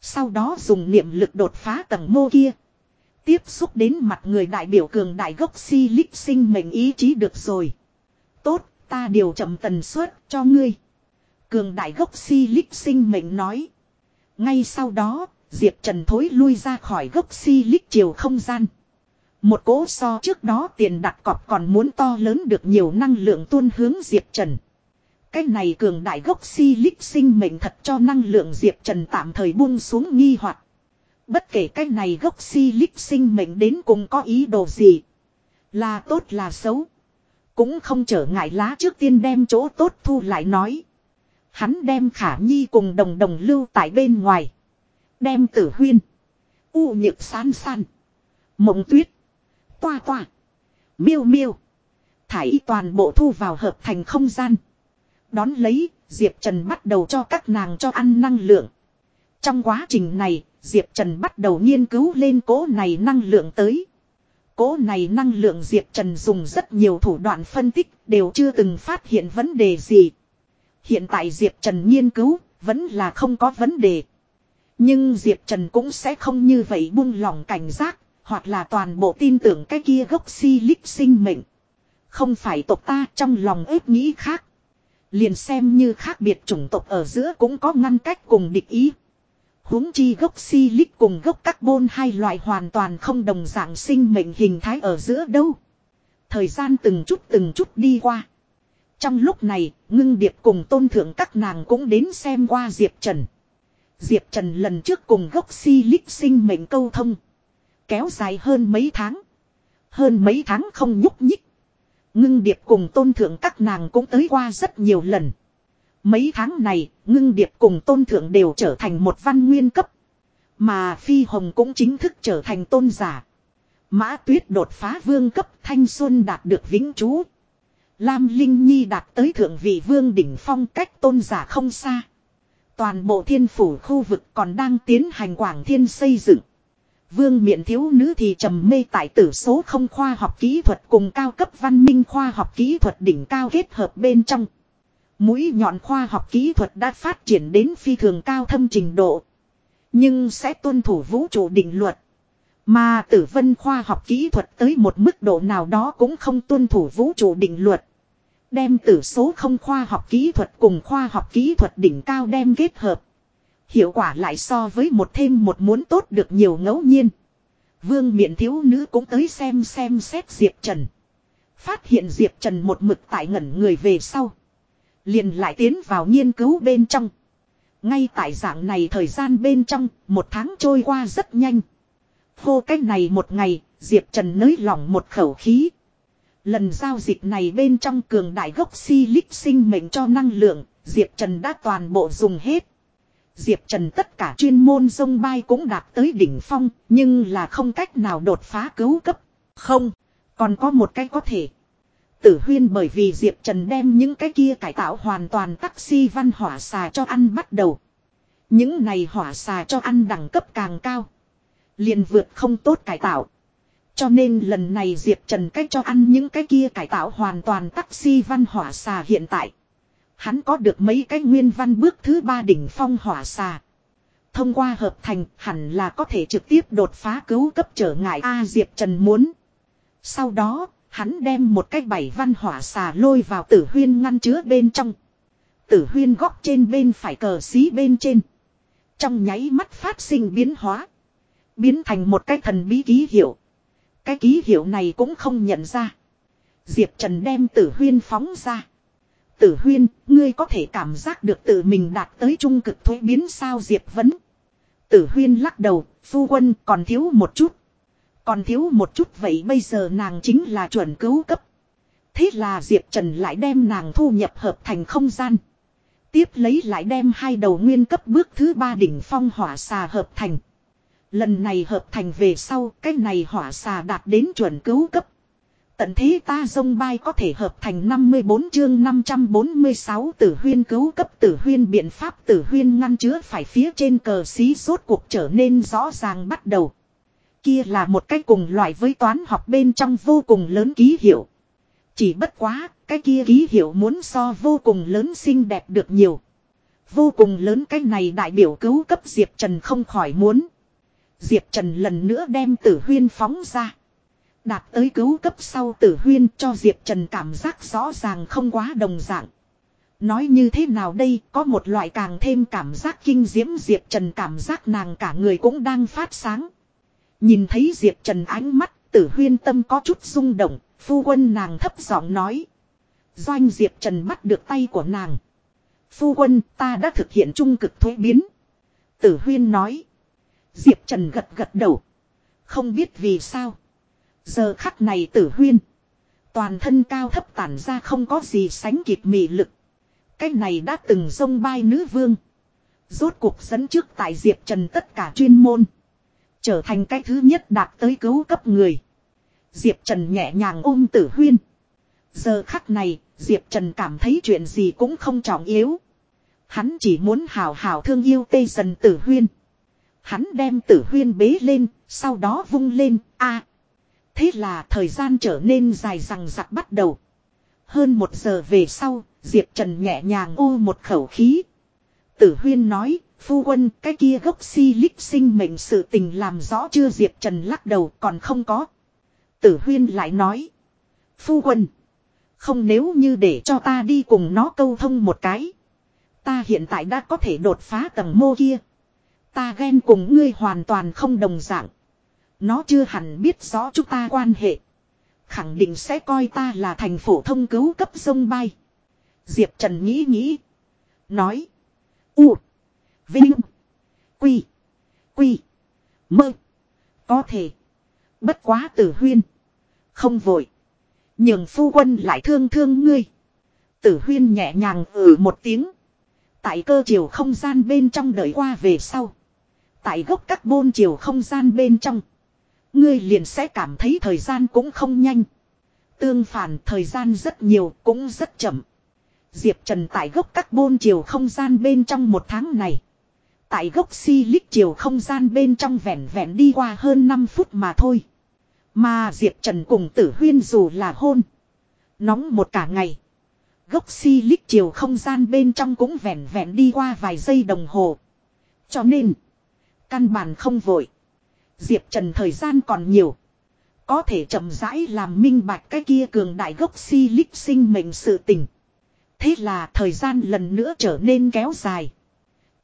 Sau đó dùng niệm lực đột phá tầng mô kia. Tiếp xúc đến mặt người đại biểu cường đại gốc si lích sinh mệnh ý chí được rồi. Tốt, ta điều chậm tần suất cho ngươi. Cường đại gốc si lích sinh mệnh nói. Ngay sau đó, Diệp Trần thối lui ra khỏi gốc si lích chiều không gian. Một cỗ so trước đó tiền đặt cọp còn muốn to lớn được nhiều năng lượng tuôn hướng Diệp Trần. Cái này cường đại gốc si lích sinh mệnh thật cho năng lượng Diệp Trần tạm thời buông xuống nghi hoặc Bất kể cái này gốc si lích sinh mệnh đến cùng có ý đồ gì. Là tốt là xấu. Cũng không trở ngại lá trước tiên đem chỗ tốt thu lại nói. Hắn đem khả nhi cùng đồng đồng lưu tại bên ngoài. Đem tử huyên. U nhược san san. Mộng tuyết. Toa toa. Miêu miêu. Thải toàn bộ thu vào hợp thành không gian. Đón lấy, Diệp Trần bắt đầu cho các nàng cho ăn năng lượng. Trong quá trình này, Diệp Trần bắt đầu nghiên cứu lên cố này năng lượng tới. Cố này năng lượng Diệp Trần dùng rất nhiều thủ đoạn phân tích, đều chưa từng phát hiện vấn đề gì. Hiện tại Diệp Trần nghiên cứu, vẫn là không có vấn đề. Nhưng Diệp Trần cũng sẽ không như vậy buông lỏng cảnh giác, hoặc là toàn bộ tin tưởng cái kia gốc si lích sinh mệnh. Không phải tộc ta trong lòng ếp nghĩ khác. Liền xem như khác biệt chủng tộc ở giữa cũng có ngăn cách cùng địch ý huống chi gốc silic cùng gốc carbon hai loại hoàn toàn không đồng dạng sinh mệnh hình thái ở giữa đâu. Thời gian từng chút từng chút đi qua. Trong lúc này, ngưng điệp cùng tôn thượng các nàng cũng đến xem qua Diệp Trần. Diệp Trần lần trước cùng gốc silic sinh mệnh câu thông. Kéo dài hơn mấy tháng. Hơn mấy tháng không nhúc nhích. Ngưng điệp cùng tôn thượng các nàng cũng tới qua rất nhiều lần. Mấy tháng này, ngưng điệp cùng tôn thượng đều trở thành một văn nguyên cấp. Mà Phi Hồng cũng chính thức trở thành tôn giả. Mã Tuyết đột phá vương cấp Thanh Xuân đạt được vĩnh trú. Lam Linh Nhi đạt tới thượng vị vương đỉnh phong cách tôn giả không xa. Toàn bộ thiên phủ khu vực còn đang tiến hành quảng thiên xây dựng. Vương miện thiếu nữ thì trầm mê tại tử số không khoa học kỹ thuật cùng cao cấp văn minh khoa học kỹ thuật đỉnh cao kết hợp bên trong. Mũi nhọn khoa học kỹ thuật đã phát triển đến phi thường cao thâm trình độ. Nhưng sẽ tuân thủ vũ trụ định luật. Mà tử vân khoa học kỹ thuật tới một mức độ nào đó cũng không tuân thủ vũ trụ định luật. Đem tử số không khoa học kỹ thuật cùng khoa học kỹ thuật đỉnh cao đem kết hợp. Hiệu quả lại so với một thêm một muốn tốt được nhiều ngẫu nhiên. Vương miện thiếu nữ cũng tới xem xem xét Diệp Trần. Phát hiện Diệp Trần một mực tại ngẩn người về sau. Liền lại tiến vào nghiên cứu bên trong. Ngay tại dạng này thời gian bên trong, một tháng trôi qua rất nhanh. Hô cách này một ngày, Diệp Trần nới lỏng một khẩu khí. Lần giao dịch này bên trong cường đại gốc si lích sinh mệnh cho năng lượng, Diệp Trần đã toàn bộ dùng hết. Diệp Trần tất cả chuyên môn sông bay cũng đạt tới đỉnh phong, nhưng là không cách nào đột phá cứu cấp. Không, còn có một cái có thể. Tử huyên bởi vì Diệp Trần đem những cái kia cải tạo hoàn toàn taxi văn hỏa xà cho ăn bắt đầu. Những này hỏa xà cho ăn đẳng cấp càng cao. liền vượt không tốt cải tạo. Cho nên lần này Diệp Trần cách cho ăn những cái kia cải tạo hoàn toàn taxi văn hỏa xà hiện tại. Hắn có được mấy cái nguyên văn bước thứ ba đỉnh phong hỏa xà. Thông qua hợp thành, hẳn là có thể trực tiếp đột phá cứu cấp trở ngại A Diệp Trần muốn. Sau đó, Hắn đem một cái bảy văn hỏa xà lôi vào tử huyên ngăn chứa bên trong. Tử huyên góc trên bên phải cờ xí bên trên. Trong nháy mắt phát sinh biến hóa. Biến thành một cái thần bí ký hiệu. Cái ký hiệu này cũng không nhận ra. Diệp Trần đem tử huyên phóng ra. Tử huyên, ngươi có thể cảm giác được tự mình đạt tới trung cực thuế biến sao Diệp vấn. Tử huyên lắc đầu, phu quân còn thiếu một chút. Còn thiếu một chút vậy bây giờ nàng chính là chuẩn cứu cấp. Thế là Diệp Trần lại đem nàng thu nhập hợp thành không gian. Tiếp lấy lại đem hai đầu nguyên cấp bước thứ ba đỉnh phong hỏa xà hợp thành. Lần này hợp thành về sau, cái này hỏa xà đạt đến chuẩn cứu cấp. Tận thế ta dông bay có thể hợp thành 54 chương 546 tử huyên cứu cấp tử huyên biện pháp tử huyên ngăn chứa phải phía trên cờ xí rốt cuộc trở nên rõ ràng bắt đầu. Kia là một cái cùng loại với toán học bên trong vô cùng lớn ký hiệu. Chỉ bất quá, cái kia ký hiệu muốn so vô cùng lớn xinh đẹp được nhiều. Vô cùng lớn cái này đại biểu cứu cấp Diệp Trần không khỏi muốn. Diệp Trần lần nữa đem tử huyên phóng ra. Đạt tới cứu cấp sau tử huyên cho Diệp Trần cảm giác rõ ràng không quá đồng dạng. Nói như thế nào đây có một loại càng thêm cảm giác kinh diễm Diệp Trần cảm giác nàng cả người cũng đang phát sáng. Nhìn thấy Diệp Trần ánh mắt tử huyên tâm có chút rung động, phu quân nàng thấp giọng nói. Doanh Diệp Trần bắt được tay của nàng. Phu quân ta đã thực hiện trung cực thuế biến. Tử huyên nói. Diệp Trần gật gật đầu. Không biết vì sao. Giờ khắc này tử huyên. Toàn thân cao thấp tản ra không có gì sánh kịp mị lực. Cái này đã từng dông bay nữ vương. Rốt cuộc dẫn trước tại Diệp Trần tất cả chuyên môn. Trở thành cái thứ nhất đạt tới cứu cấp người. Diệp Trần nhẹ nhàng ôm tử huyên. Giờ khắc này, Diệp Trần cảm thấy chuyện gì cũng không trọng yếu. Hắn chỉ muốn hào hào thương yêu tê dần tử huyên. Hắn đem tử huyên bế lên, sau đó vung lên, a Thế là thời gian trở nên dài rằng rặc bắt đầu. Hơn một giờ về sau, Diệp Trần nhẹ nhàng ô một khẩu khí. Tử huyên nói, phu quân cái kia gốc si lích sinh mệnh sự tình làm rõ chưa Diệp Trần lắc đầu còn không có. Tử huyên lại nói. Phu quân. Không nếu như để cho ta đi cùng nó câu thông một cái. Ta hiện tại đã có thể đột phá tầng mô kia. Ta ghen cùng ngươi hoàn toàn không đồng dạng. Nó chưa hẳn biết rõ chúng ta quan hệ. Khẳng định sẽ coi ta là thành phổ thông cứu cấp sông bay. Diệp Trần nghĩ nghĩ. Nói. U. Vinh. Quy. Quy. Mơ. Có thể. Bất quá tử huyên. Không vội. Nhường phu quân lại thương thương ngươi. Tử huyên nhẹ nhàng ừ một tiếng. Tại cơ chiều không gian bên trong đợi qua về sau. Tại gốc các bôn chiều không gian bên trong. Ngươi liền sẽ cảm thấy thời gian cũng không nhanh. Tương phản, thời gian rất nhiều cũng rất chậm. Diệp Trần tại gốc carbon chiều không gian bên trong một tháng này. Tại gốc silic chiều không gian bên trong vẹn vẹn đi qua hơn 5 phút mà thôi. Mà Diệp Trần cùng tử huyên dù là hôn. Nóng một cả ngày. Gốc silic chiều không gian bên trong cũng vẹn vẹn đi qua vài giây đồng hồ. Cho nên. Căn bản không vội. Diệp Trần thời gian còn nhiều. Có thể chậm rãi làm minh bạch cái kia cường đại gốc si lích sinh mệnh sự tình. Thế là thời gian lần nữa trở nên kéo dài.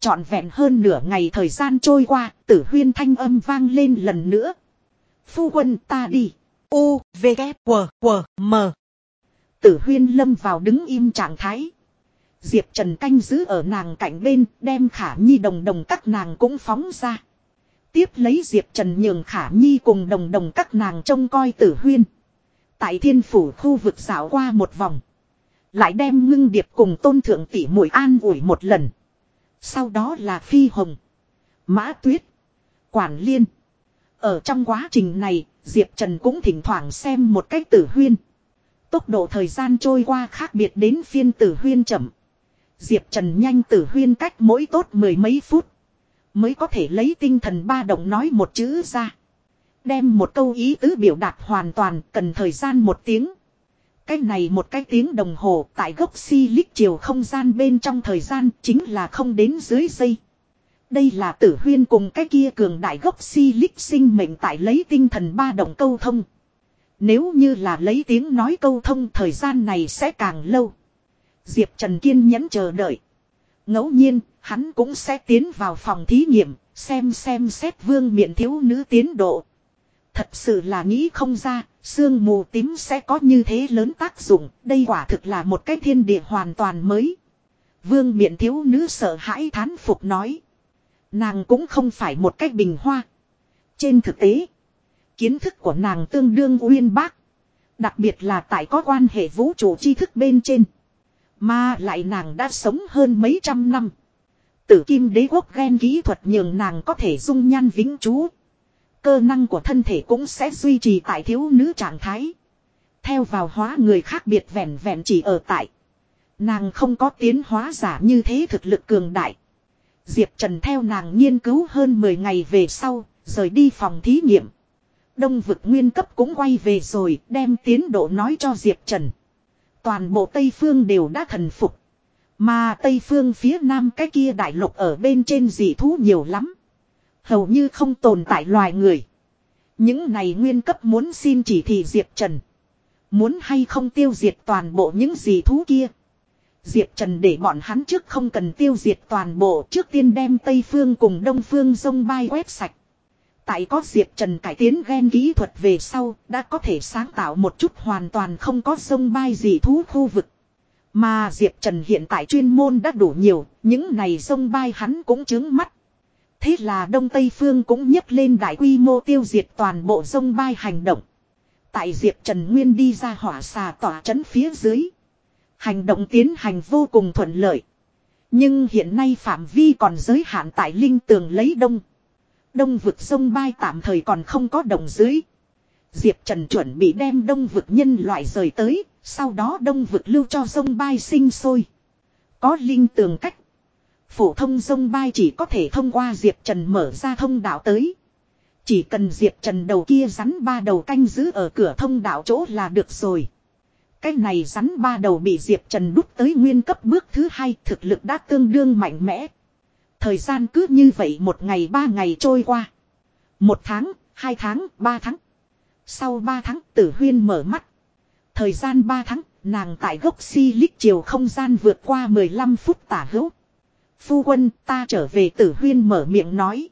Chọn vẹn hơn nửa ngày thời gian trôi qua, tử huyên thanh âm vang lên lần nữa. Phu quân ta đi. U, V, K, W, W, M. Tử huyên lâm vào đứng im trạng thái. Diệp Trần canh giữ ở nàng cạnh bên, đem khả nhi đồng đồng các nàng cũng phóng ra. Tiếp lấy Diệp Trần nhường khả nhi cùng đồng đồng các nàng trông coi tử huyên. Tại thiên phủ khu vực dạo qua một vòng. Lại đem ngưng điệp cùng tôn thượng tỷ mũi an ủi một lần. Sau đó là phi hồng. Mã tuyết. Quản liên. Ở trong quá trình này, Diệp Trần cũng thỉnh thoảng xem một cách tử huyên. Tốc độ thời gian trôi qua khác biệt đến phiên tử huyên chậm. Diệp Trần nhanh tử huyên cách mỗi tốt mười mấy phút. Mới có thể lấy tinh thần ba động nói một chữ ra. Đem một câu ý tứ biểu đạt hoàn toàn cần thời gian một tiếng. Cái này một cái tiếng đồng hồ tại gốc si lích chiều không gian bên trong thời gian chính là không đến dưới giây. Đây là tử huyên cùng cái kia cường đại gốc si lích sinh mệnh tại lấy tinh thần ba động câu thông. Nếu như là lấy tiếng nói câu thông thời gian này sẽ càng lâu. Diệp Trần kiên nhẫn chờ đợi. ngẫu nhiên, hắn cũng sẽ tiến vào phòng thí nghiệm, xem xem xét vương miện thiếu nữ tiến độ. Thật sự là nghĩ không ra, sương mù tím sẽ có như thế lớn tác dụng, đây quả thực là một cái thiên địa hoàn toàn mới. Vương miện thiếu nữ sợ hãi thán phục nói. Nàng cũng không phải một cách bình hoa. Trên thực tế, Kiến thức của nàng tương đương uyên bác. Đặc biệt là tại có quan hệ vũ trụ tri thức bên trên. Mà lại nàng đã sống hơn mấy trăm năm. Tử kim đế quốc ghen kỹ thuật nhường nàng có thể dung nhan vĩnh trú. Cơ năng của thân thể cũng sẽ duy trì tại thiếu nữ trạng thái. Theo vào hóa người khác biệt vẹn vẹn chỉ ở tại. Nàng không có tiến hóa giả như thế thực lực cường đại. Diệp Trần theo nàng nghiên cứu hơn 10 ngày về sau, rời đi phòng thí nghiệm. Đông vực nguyên cấp cũng quay về rồi, đem tiến độ nói cho Diệp Trần. Toàn bộ Tây Phương đều đã thần phục. Mà Tây Phương phía Nam cái kia đại lục ở bên trên dị thú nhiều lắm. Hầu như không tồn tại loài người. Những này nguyên cấp muốn xin chỉ thị Diệp Trần. Muốn hay không tiêu diệt toàn bộ những dị thú kia. Diệp Trần để bọn hắn trước không cần tiêu diệt toàn bộ, trước tiên đem Tây Phương cùng Đông Phương sông bay quét sạch. Tại có Diệp Trần cải tiến gen kỹ thuật về sau, đã có thể sáng tạo một chút hoàn toàn không có sông bay gì thú khu vực. Mà Diệp Trần hiện tại chuyên môn đã đủ nhiều, những này sông bay hắn cũng chứng mắt. Thế là Đông Tây Phương cũng nhấc lên đại quy mô tiêu diệt toàn bộ sông bay hành động. Tại Diệp Trần Nguyên đi ra hỏa xà tỏa trấn phía dưới. Hành động tiến hành vô cùng thuận lợi. Nhưng hiện nay phạm vi còn giới hạn tại linh tường lấy đông. Đông vực sông bay tạm thời còn không có đồng dưới. Diệp Trần chuẩn bị đem đông vực nhân loại rời tới, sau đó đông vực lưu cho sông bay sinh sôi. Có linh tường cách. Phổ thông sông bay chỉ có thể thông qua Diệp Trần mở ra thông đạo tới. Chỉ cần Diệp Trần đầu kia rắn ba đầu canh giữ ở cửa thông đạo chỗ là được rồi. Cái này rắn ba đầu bị Diệp Trần đúc tới nguyên cấp bước thứ hai thực lực đã tương đương mạnh mẽ. Thời gian cứ như vậy một ngày ba ngày trôi qua. Một tháng, hai tháng, ba tháng. Sau ba tháng tử huyên mở mắt. Thời gian ba tháng, nàng tại gốc si lích chiều không gian vượt qua 15 phút tả hữu. Phu quân ta trở về tử huyên mở miệng nói.